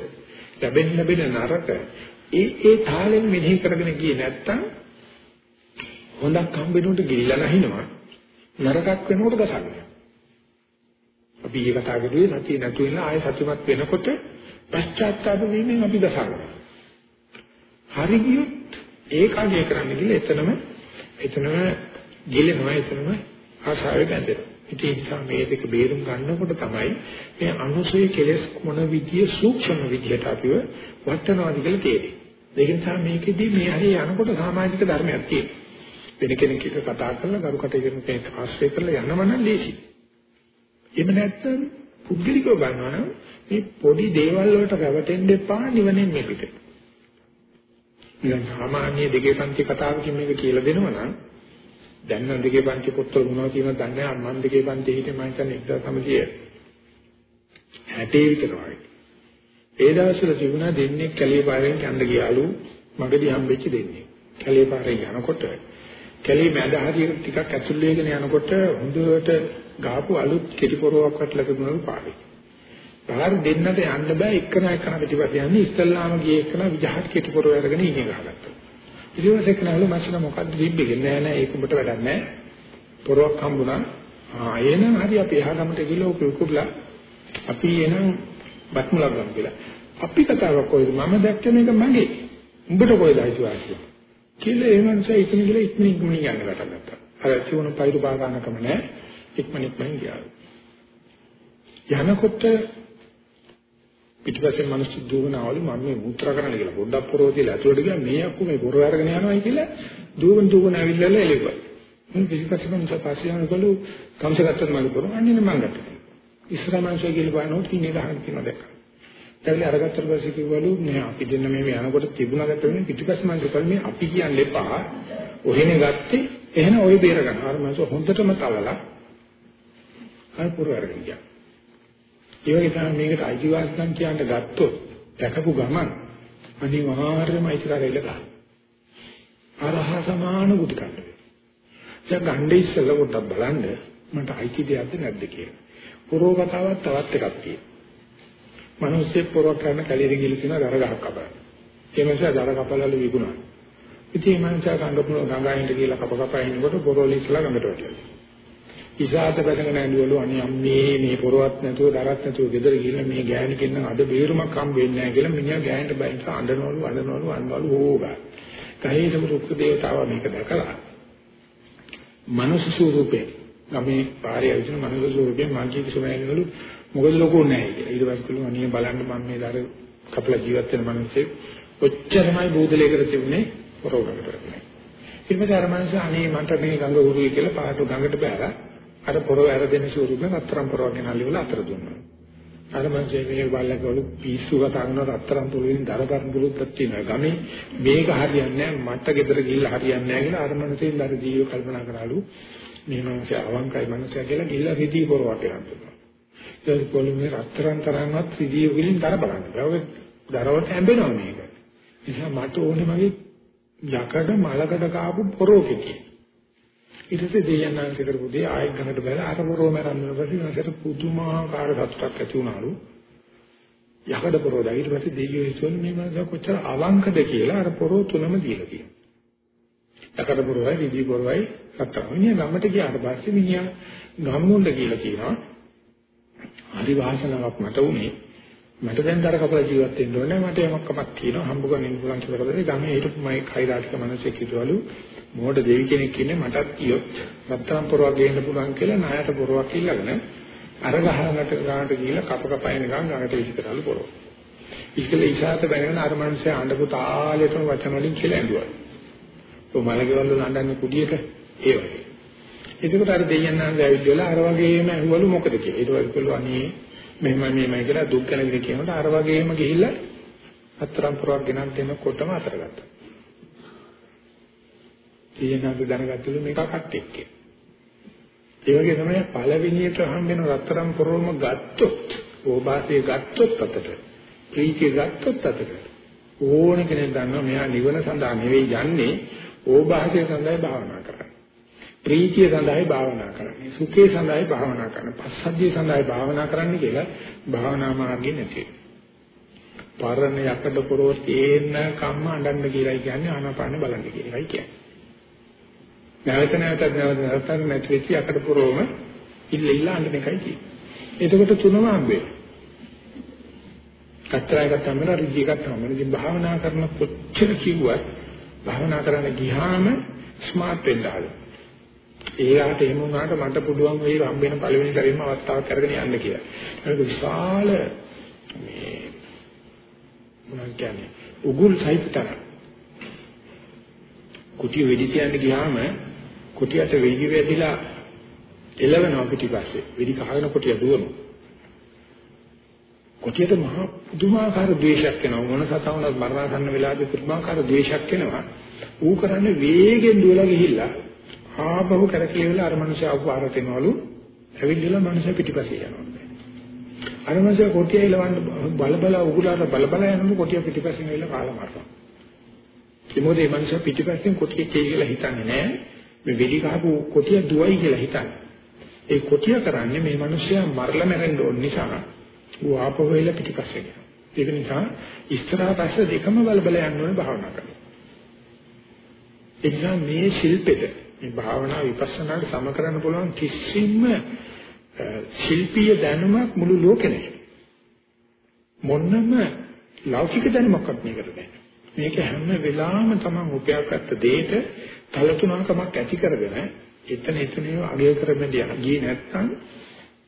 ලැබෙන ලැබෙන නරක. ඒ ඒ තාලෙන් මෙනෙහි කරගෙන ගියේ නැත්තම් හොඳක් හම්බෙනකොට ගිලිලා නැහිනවා. නරකක් වෙනකොට ගසනවා අපි ඊ කතා කරුවේ සතිය නැතු වෙලා ආයෙ සතුටුමත් වෙනකොට පශ්චාත්තාප වීමෙන් අපි ගසනවා හරි ගියොත් ඒකාගය කරන්න ගිහලා එතනම එතනම ගිලෙනවා එතනම ආශාවෙ බැඳෙනවා. ඉතින් ඒ නිසා මේ දෙක බේරුම් ගන්නකොට තමයි මේ අනුසය කෙලස් මොන විදිය සූක්ෂම විදියට අපිව වටනවාද කියලා තේරෙන්නේ. ඒක නිසා මේකෙදි මේ හරිය යනකොට සමාජික ධර්මයක් තියෙනවා. වෙන කෙනෙක් එක්ක කතා කරලා ගරුකට කරන කෙනෙක් ආශ්‍රය කරලා යනවනම් ලේසි. එහෙම නැත්නම් පුද්ගලිකව බලනවනම් මේ පොඩි දේවල් වලට රැවටෙන්න එපා නිවනෙන් මේ පිට. ඉතින් සාමාන්‍ය දෙකේ පන්ති කතාවකින් මේක කියලා දෙනවනම් දැන් නම් දෙකේ පන්ති පොත්වල මොනවද කියනවද දන්නේ නැහැ මම දෙකේ පන්ති හිටියේ මම හිතන්නේ 1960 විතර වගේ. ඒ දවස්වල තිබුණා දෙන්නේ කැලේ පාරෙන් යන්න ගියාලු මගදී හම්බෙච්ච දෙන්නේ. කැලේ පාරේ යනකොට කැලේ මැද හරියට ටිකක් ඇතුල් වෙගෙන යනකොට හොඳට ගාපු අලුත් කෙටි පොරවක් වටලා තිබුණලු පාරේ. පාර දෙන්නට යන්න බෑ එක්කන එක්කන පිටිපස්ස යන්නේ ඉස්සල්ලාම ගියේ එක්කන විජහත් කෙටි පොරව අරගෙන ඉන්නේ ගහගත්තා. ඊට පස්සේ කනවලු මාසන මොකද්ද තිබ්බේ නෑ නෑ ඒක උඹට වැඩක් නෑ. පොරවක් හම්බුණා. ආ එනනම් හරි අපි එහා ගමට ගිහලා ඔක කුකුලා අපි එනම් බත් මුලක් ගමු කියලා. අපි කතාවක් කොයිද මම දැක්ක මේක මගේ. උඹට කොයිද අයිතිවාසිකම? කියලා ඒ මනුස්සයා ඉක්මන ගිහලා ඉක්මන ඉක්මන යන්න පටන් ගත්තා. අර චුණු පයිරු බාගන්නකම නෑ. ඉක්මන ඉක්මන ගියා. යනකොට පිටිපස්සේ මිනිස්සු දුවනවලු මම මේ මුත්‍රා කරන්න කියලා පොඩ්ඩක් පොරව කියලා ඇතුළට ගියා මේ අක්කු මේ පොරව අරගෙන යනවායි කියලා දුවන දුවන ඇවිල්ලා එළෙව්වා. මම පිටිපස්සේ මිනිස්සු පස්සේ යනකොලු කම්සගත්තත් මම පොරව අන්නේ මම ගත්තා. ඉස්සරහ මිනිස්සු කියලා බලනකොට ඉන්නේ ගහන කියනවා දැක්කා. ඊට අරගත්තට පස්සේ කිව්වලු නෑ අපි දෙන්න මේ යනකොට තිබුණා ගත්ත වෙන්නේ පිටිපස්සේ මම කිව්වා මේ අපි කියන්න එපා. ඔහෙනේ ගත්තේ එහෙනම් ඔය බේර ගන්න. අර මිනිස්සු හොඳටම තලලා අර පොරව අරගෙන ගියා. ඒ වගේ තමයි මේකට අයිතිවාසිකම් කියන්න ගත්තොත් දැකපු ගමන් අනිවාර්යයෙන්ම අයිතිකාරය ඉලකා. අරහ සමාන බුදු කණ්ඩ. දැන් ගන්නේ ඉස්සෙල්ලා පොඩ්ඩක් බලන්න මට අයිති දෙයක්ද නැද්ද කියලා. පොරෝ කතාවක් තවත් එකක් තියෙනවා. මිනිස්සේ පොරව කරන කැලේට ගිහින් තියෙන දර ගහක් කපන. ඒ නිසා දර කපලවල විකුණනවා. ඉතින් මේ මනුස්සයා ගංගපුර ගංගායින්ට කියලා කප කපා ඉන්නකොට පොරෝලි ඉස්සලා ගඟට වැටෙනවා. ඉසాత බැඳගෙන ඇඬවලු අනේ අම්මේ මේ පොරවත් නැතුව දරත් නැතුව ගෙදර ගිහින් මේ ගෑණි කෙන්න අද බේරුමක් හම්බ වෙන්නේ නැහැ කියලා මිනිහා ගෑණිට බයින් අඬනවලු අඬනවලු අඬනවලු හොගා. කහේතම රුක්ක දේවතාවා මේක දැකලා මනුෂ්‍ය ස්වරූපේ ගමේ පාරේ ඇවිදින මනුෂ්‍ය ස්වරූපේ මාජීක සමයනවලු මොකද ලොකු නැහැ කියලා. ඊට පස්සේ කිව්වා අනේ බලන්න මම මේ දර කපලා ජීවත් වෙන මිනිස්සෙක් ඔච්චරමයි බෝධලයකට තිබුණේ පොරවකට. ඊට පස්සේ අර මිනිස්සු අනේ මන්ට මේ ගඟ උරුයි කියලා පාට ගඟට බෑලා අර පොරව ඇර දෙන ස්වරූපෙන් අතරම් පොරවගෙන අල්ලවල අතර දුන්නා. අර මංසේ මේ බල්ලකවලු පිස්සු කතා කරන අතරම් පොරවෙන් දරපරන් බුරුද්දක් තියෙනවා. ගමේ මේක හරියන්නේ නැහැ මට ගෙදර ගිහිල්ලා හරියන්නේ නැහැ කියලා අර මනසෙන් අර ජීව කල්පනා කරාලු. මේ මනසේ අවංකයි මනසයා කියලා ගිහිල්ලා රිදී පොරවක් කරනවා. ඒක කොළුමේ අතරම් තරම්වත් රිදී වලින් දර බලන්න. ඒක දරවට හැඹෙනවා මේක. නිසා මට ඕනේ මගේ යකඩ මලකඩ කාපු පොරෝකේ ඊට පස්සේ දෙයයන්ාංශ කරපු දේ ආයෙත් ගන්නට බැලලා අර මොරෝ මරන්න පස්සේ නැසට පුදුමාකාර සතුටක් ඇති වුණාලු. යකඩ පොරෝද ඊට පස්සේ දෙයියෝ හිතුවලු මේ මනස කොච්චර අවංකද කියලා අර පොරෝ තුනම දීලා තියෙනවා. යකඩ පොරෝයි විදි පොරෝයි සත්‍යමිනිය ගමට ගියාට පස්සේ මිනිහා ගම්මුල්ල කියලා කියනවා. හරි වාසනාවක් මට උනේ. මට දැන් දර කපලා ජීවත් වෙන්න ඕනේ මට යමක් කමක් තියෙනවා හම්බ කරගෙන ඉන්න පුළුවන් කියලා කරලා ගමේ හිටපු මයි කයිරාජික මිනිස්සෙක් හිටවලු මොකට දෙවි කෙනෙක් ඉන්නේ මටත් කියොත් රත්තරන් පොරවක් ගේන්න පුළුවන් කියලා ණයට පොරවක් ඉල්ලගෙන අර ගහනකට ගානට ගිහිල්ලා කප කපයින ගමන් ගඟට විසි කරලු පොරව. ඉස්කල ඉෂාත බැනගෙන අර මිනිස්සයා අඬපු තාලෙටම වචන වලින් කියලා ඇඬුවා. ඔය මලකෙවල් වල අඬන්නේ කුඩියට ඒ වගේ. එතකොට අර දෙයයන් නම් ඇවිල්ලා අර වගේම ඇහුවලු මොකද කියලා. ඊට පස්සේ කිව්වා අනේ මෙහෙම මෙහෙමයි කියලා දුක් ගැන විදිහ කියනකොට අර වගේම ගිහිල්ලා අතරම් පුරවක් ගෙනත් දෙනකොටම අතර ගත්තා. ඊයනක දැනගත්තලු මේක කට්ටෙක් කියලා. ඒ වගේ තමයි පළවෙනියට හම්බෙන රත්තරම් පුරවම ගත්තොත් ඕබාතේ ගත්තොත් අතට ප්‍රීතිය ගත්තොත් අතට ඕන කෙනෙක් දන්නවා මෙයා නිවන සඳහා නෙවෙයි යන්නේ ඕබාතේ සඳහා භාවනා කරන්නේ. ප්‍රීතිය සඳහායි භාවනා කරන්නේ. සුඛේ සඳහායි භාවනා කරන්නේ. පස්සද්ධිය සඳහායි භාවනා කරන්න කියලා භාවනා මාර්ගෙ නැති. පරණ යකඩ පොරෝ තේන්න කම්ම අඬන්න කියලායි කියන්නේ ආනාපාන බලන්න කියලායි කියන්නේ. නැවත නැවතත් නැවත නැවතත් නැති වෙච්ච යකඩ පොරෝම ඉල්ල ඉල්ල අඬන එකයි කියන්නේ. එතකොට තුනම හම්බෙන්නේ. කතරයි ගත්තම රිදි ගත්තම ඉතින් භාවනා කරන කොච්චර කිව්වත් භාවනා කරන්න ගියාම ස්මාර්ට් වෙන්න ආවේ. ඒකට එහෙම වුණාට මට පුළුවන් වෙයි හම්බෙන පළවෙනි කරේම අවස්ථාවක් අරගෙන යන්න කියලා. ඒක විශාල මේ මොනවද කියන්නේ උගුල් සහිතතර. කුටිය වෙඩි තියන්න ගියාම කුටියට වෙඩි වැදිලා එළවෙනවා පිටිපස්සේ. වෙඩි කහගෙන කුටිය දුවනවා. කුටියට මහා පුදුමාකාර ද්වේෂයක් එනවා. මොන සතාවුණත් මරණසන්න වෙලාවේ පුදුමාකාර ද්වේෂයක් එනවා. ඌ කරන්නේ වේගෙන් දුවලා ගිහිල්ලා ආපහු කරකේවලා අර මනුස්සය අවපාරට එනවලු ඇවිල්ලා මනුස්සය පිටිපස්සේ යනවා. අර මනුස්සය කොටිය ඉලවන්න බල බල උගුලාට බල බල යනකොට කොටිය පිටිපස්සෙන් ඇවිල්ලා කාලා මරනවා. කිමෝද මේ මනුස්සය පිටිපස්සෙන් කොටිය කියලා හිතන්නේ නැහැ මේ වෙඩි ගහපු කොටිය දුවයි කියලා හිතන්නේ. ඒ කොටිය කරන්නේ මේ මනුස්සයා මරලා මැරෙන්න ඕන නිසා. ඌ ආපහු වෙලා පිටිපස්සේ යනවා ඒක නිසා ඉස්සරහා පස්ස දෙකම බල බල යන්න ඕනේ භාවනා කරලා ඒ නිසා මේ ශිල්පෙට මේ භාවනා විපස්සනාට සම කරන්න පුළුවන් කිසිම ශිල්පීය දැනුමක් මුළු ලෝකෙ නැහැ. මොන්නම ලෞකික දැනුමක්වත් මේකට නැහැ. මේක හැම වෙලාවෙම තමයි උපයාගත්ත දෙයට තලතුණකමක් ඇති කරගෙන එතන එතන අගය කරමින් යන ගියේ නැත්නම්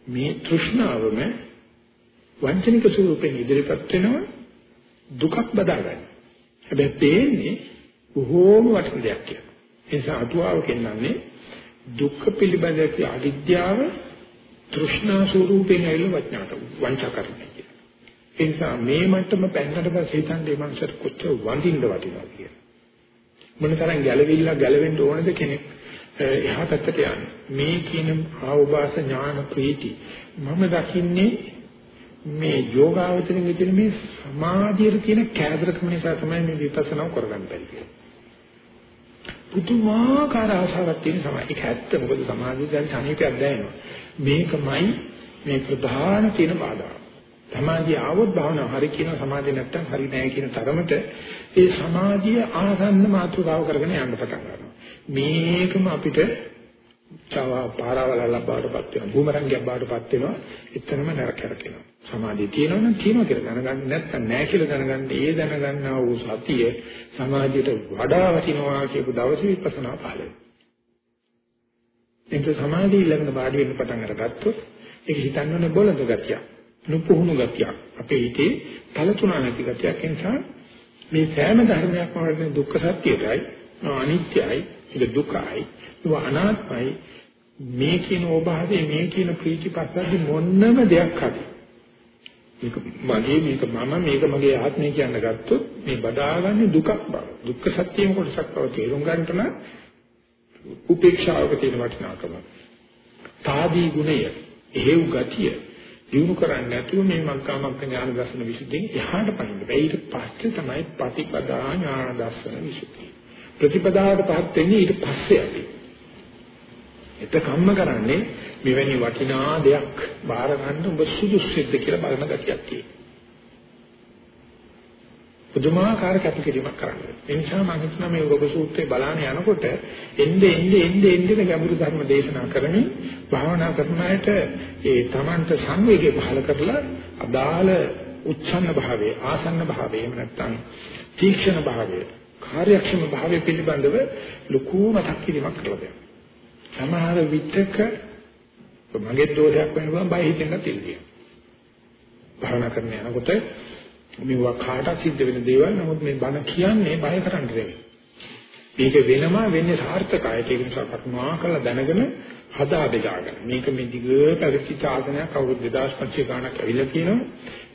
මේ තෘෂ්ණාවම වංචනික ස්වරූපෙන් ඉදිරිපත් වෙනවා දුකක් බදාගන්න. හැබැයි තේන්නේ බොහෝම වටින දෙයක් කියලා. ඒ නිසා අටුවාව කියන්නේ දුක්ඛ පිළිබඳ අවිද්‍යාව තෘෂ්ණා ස්වරූපයෙන් ඇවිල්ලා වඥාට වංචා කරන්නේ කියලා. ඒ නිසා මේ මට්ටම පැන්නට පස්සේ හිතන්නේ මනසට කොච්චර වඳින්න වටිනවද කියලා. මොන තරම් ගැළවිලා ගැලවෙන්න ඕනද කෙනෙක් එහා පැත්තට යන්නේ. මේ කියන ආවභාස ඥාන ප්‍රීති මම දකින්නේ මේ යෝගාවචරයේ තියෙන මේ සමාධියේ තියෙන කෑදරකම නිසා තමයි මේ විපස්සනා කරගන්න බැරි. පුදුමාකාර ආශාවක් තියෙන සමාධිය. ඒක ඇත්ත මොකද සමාධිය දැන් සමීපයක් දැනෙනවා. මේකමයි මේ ප්‍රධාන තියෙන බාධා. සමාධිය ආවොත් භාවනාව හරි කියන සමාධිය නැත්තම් හරි නෑ කියන තරමට ඒ සමාධිය ආසන්න මාතෘකාව කරගෙන යන්න පටන් ගන්නවා. මේකම අපිට චව පාරවල ලබාවටපත් වෙනවා. බූමරංගයක් බාටපත් වෙනවා. එතනම නරක කරකිනවා. සමාධිය තියෙනවනම් තියෙනවා කියලා දැනගන්න නැත්නම් නෑ කියලා දැනගන්න ඒ දැනගන්නා වූ සතිය සමාධියට වඩා වටිනවා කියපු දවසේ විපස්සනා පහළ වෙනවා. එතකොට සමාධිය ළඟ වාඩි වෙන්න පටන් අරගත්තොත් ඒක හිතන්නනේ බොළඳ ගතියක්. නුපුහුණු ගතියක්. අපේ හිතේ තලතුණා නැති ගතියක් නිසා මේ සෑම ධර්මයක්ම වගේ දුක්ඛ සත්‍යයයි අනිත්‍යයි ඒක දුකයි ඒක අනාත්මයි මේ කියන ඕභාවයේ මේ කියන ප්‍රීතිපස්සද්දි මොන්නම දෙයක් හරි මේක මගේ මේක මම මේක මගේ ආත්මය කියන ගත්තොත් මේ බදාගන්නේ දුකක් බව. දුක්ඛ සත්‍යයෙන් කොටසක් බව තේරුම් ගන්නට නම් උපේක්ෂාවක තියෙන වටිනාකම. තාදී ගුණය එහෙව් ගතිය දිනු කරන්නේ නැතුව මේ මග්ගාමග්ග ඥාන දර්ශන විසුද්ධියෙන් එහාට පනින්න බෑ. ඊට පස්සේ තමයි ප්‍රතිපදා ඥාන දර්ශන විසුද්ධිය. ප්‍රතිපදාවට පහත් වෙන්නේ ඊට පස්සේ අපි. එතකම්ම කරන්නේ මෙවැනි වටිනා දෙයක් බාර ගන්න ඔබ සුදුසුද කියලා බලන ගතියක් තියෙනවා පුදුමාකාර කැපකිරීමක් කරන්නේ. ඒ නිසා මම හිතනවා මේ රෝග සූත්‍රේ බලාන යනකොට එnde එnde එnde එnde ගැඹුරු ධර්ම දේශනා කරමින් භාවනා කරන අයට ඒ Tamanට සංවේගය පහල කරලා අදාළ උච්ඡන්න භාවයේ ආසන්න භාවයේ එහෙම නැත්නම් තීක්ෂණ භාවයේ කාර්යක්ෂම භාවයේ පිළිබඳව ලකු මතක් කිරීමක් කරලා දෙනවා. සමහර විටක මගේ දෝෂයක් වෙනවා බය හිතෙන්න තියෙනවා. භාවනා කරන යනකොට මේවා කාටත් සිද්ධ වෙන දේවල් නමුත් මේ බණ කියන්නේ බය කරන්න නෙවෙයි. මේක වෙනම වෙන්නේ සාර්ථකයි ඒක නිසා කරුණා කළ දැනගෙන හදා බෙදාගෙන මේක මේ දිග පැවති සාසනයක් අවුරුදු 2005 ගානක් ඇවිල්ලා කියනවා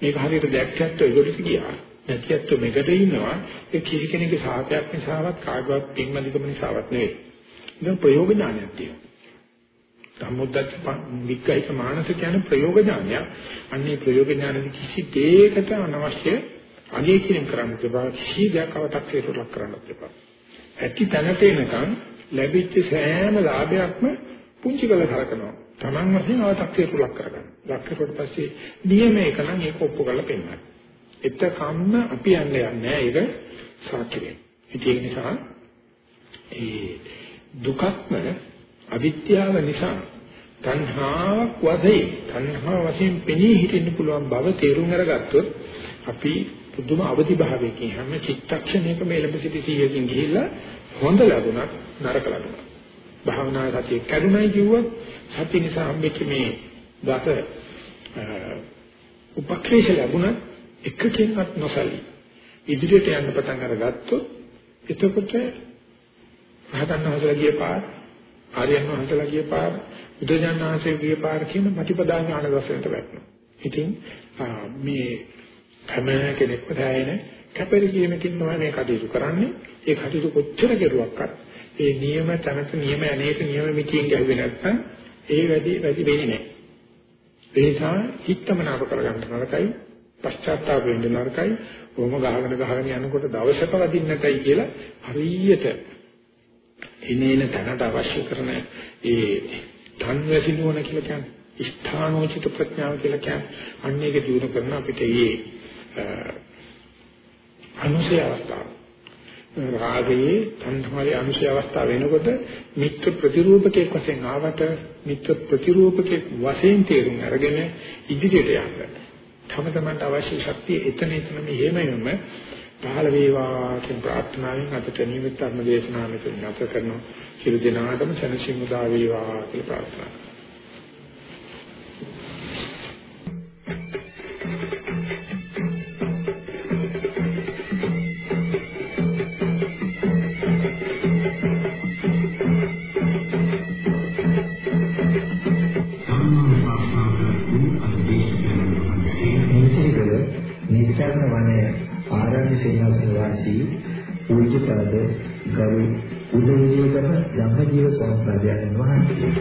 මේක හරියට දැක්කත් ඒකට ගියා නැතිවත් මේකට ඉන්නවා ඒ කිසි කෙනෙකුගේ සාහසයක් නිසාවත් කාගවත් පින්මදිකම නිසාවත් නෙවෙයි. ඒක ප්‍රයෝග ඥානයක් තියෙනවා. සම්මුද්දච්ච වික්කයික මානස කියන ප්‍රයෝග ඥානය. අන්නේ ප්‍රයෝග ඥානෙදි කිසි දෙයකට අනවශ්‍ය අගේ කිරීම කරන්න තිබා කිසි දෙයක් අව탁සයට ලක් කරන්න තිබා. ඇති තැනට එනකන් ලැබිච්ච සෑම ලාභයක්ම පුංචි කළ කරකනවා. Taman වශයෙන් අව탁සයට ලක් කරගන්න. ලක් කරුවට පස්සේ නියමයක නම් ඒක ඔප්පු කරලා පෙන්නන්න. එතකම්ම අපි යන්නේ නැහැ ඒක සාක්ෂියෙන්. ඒක නිසා ඒ දුකක්ම අවිද්‍යාව නිසා තණ්හාවක් වශයෙන් තණ්හා වශයෙන් පෙනී හිටින්න පුළුවන් බව තේරුම් අරගත්තොත් අපි පුදුම අවදි භාවයකින් හැම චිත්තක්ෂණයකම එළඹ සිටි සියකින් ගිහිල්ලා හොඳ ලැබුණත් නරක ලැබුණා. භාවනා සතිය කැඩුනයි කිව්වොත් සති නිසා හම්බෙච්ච මේ දස උපක්‍රේෂ ලැබුණත් එකකින්වත් නොසලී ඉදිරියට යන්න පටන් අරගත්තොත් එතකොට රහතන් වහන්සේලා ගිය පාර ආර්යයන් වහන්සේලා ගිය පාර බුදුජානක වහන්සේ ගිය පාර කියන ප්‍රතිපදා ඥාන දර්ශනයට වැටෙනවා. ඉතින් මේ හැම කෙනෙක්ම දැයෙන කැපරිකීමකින් තමයි මේ කටයුතු කරන්නේ. ඒ කටයුතු කොච්චර කෙරුවක්වත් ඒ නියම තනක නියම අනේක නියම මිතියෙන් ගැහුවේ නැත්නම් ඒ වැඩි වැඩි වෙන්නේ නැහැ. ඒ නිසා හිතමනාප කරගන්න නරකයි, පශ්චාත්තාප වෙන්න නරකයි, කොහොම ගහගෙන ගහගෙන යනකොට දවසක වදින්න නැතයි කියලා හරියට එනේන තැනට අවශ්‍ය කරන ඒ ධන්වැසි නුවණ කියලා කියන්නේ ස්ථානෝචිත ප්‍රඥාව කියලා කියන්නේ අන්න ඒක දිනු කරන අපිට මේ අනුසය අවස්ථාව රාගයේ තණ්හාවේ අනුසය අවස්ථාව වෙනකොට මිත්‍ර ප්‍රතිරූපකයක් වශයෙන් ආවට මිත්‍ර ප්‍රතිරූපකයක් වශයෙන් තේරුම් අරගෙන ඉදිරියට යන්න. තම තමන්ට අවශ්‍ය ශක්තිය එතන එතන මෙහෙමම පහළ වේවා කියන ප්‍රාර්ථනාවෙන් අදට නියමිත ධර්ම දේශනාව මෙතන නැවත කරනවා. සියලු දෙනාටම සනසිමු දා වේවා කියලා ප්‍රාර්ථනා කරනවා. ආරණ්‍ය සේනාසන වාසී පූජ්‍යපද ගරු උදේවිදේකම ධම්මජීව ස්වාමීන් වහන්සේ.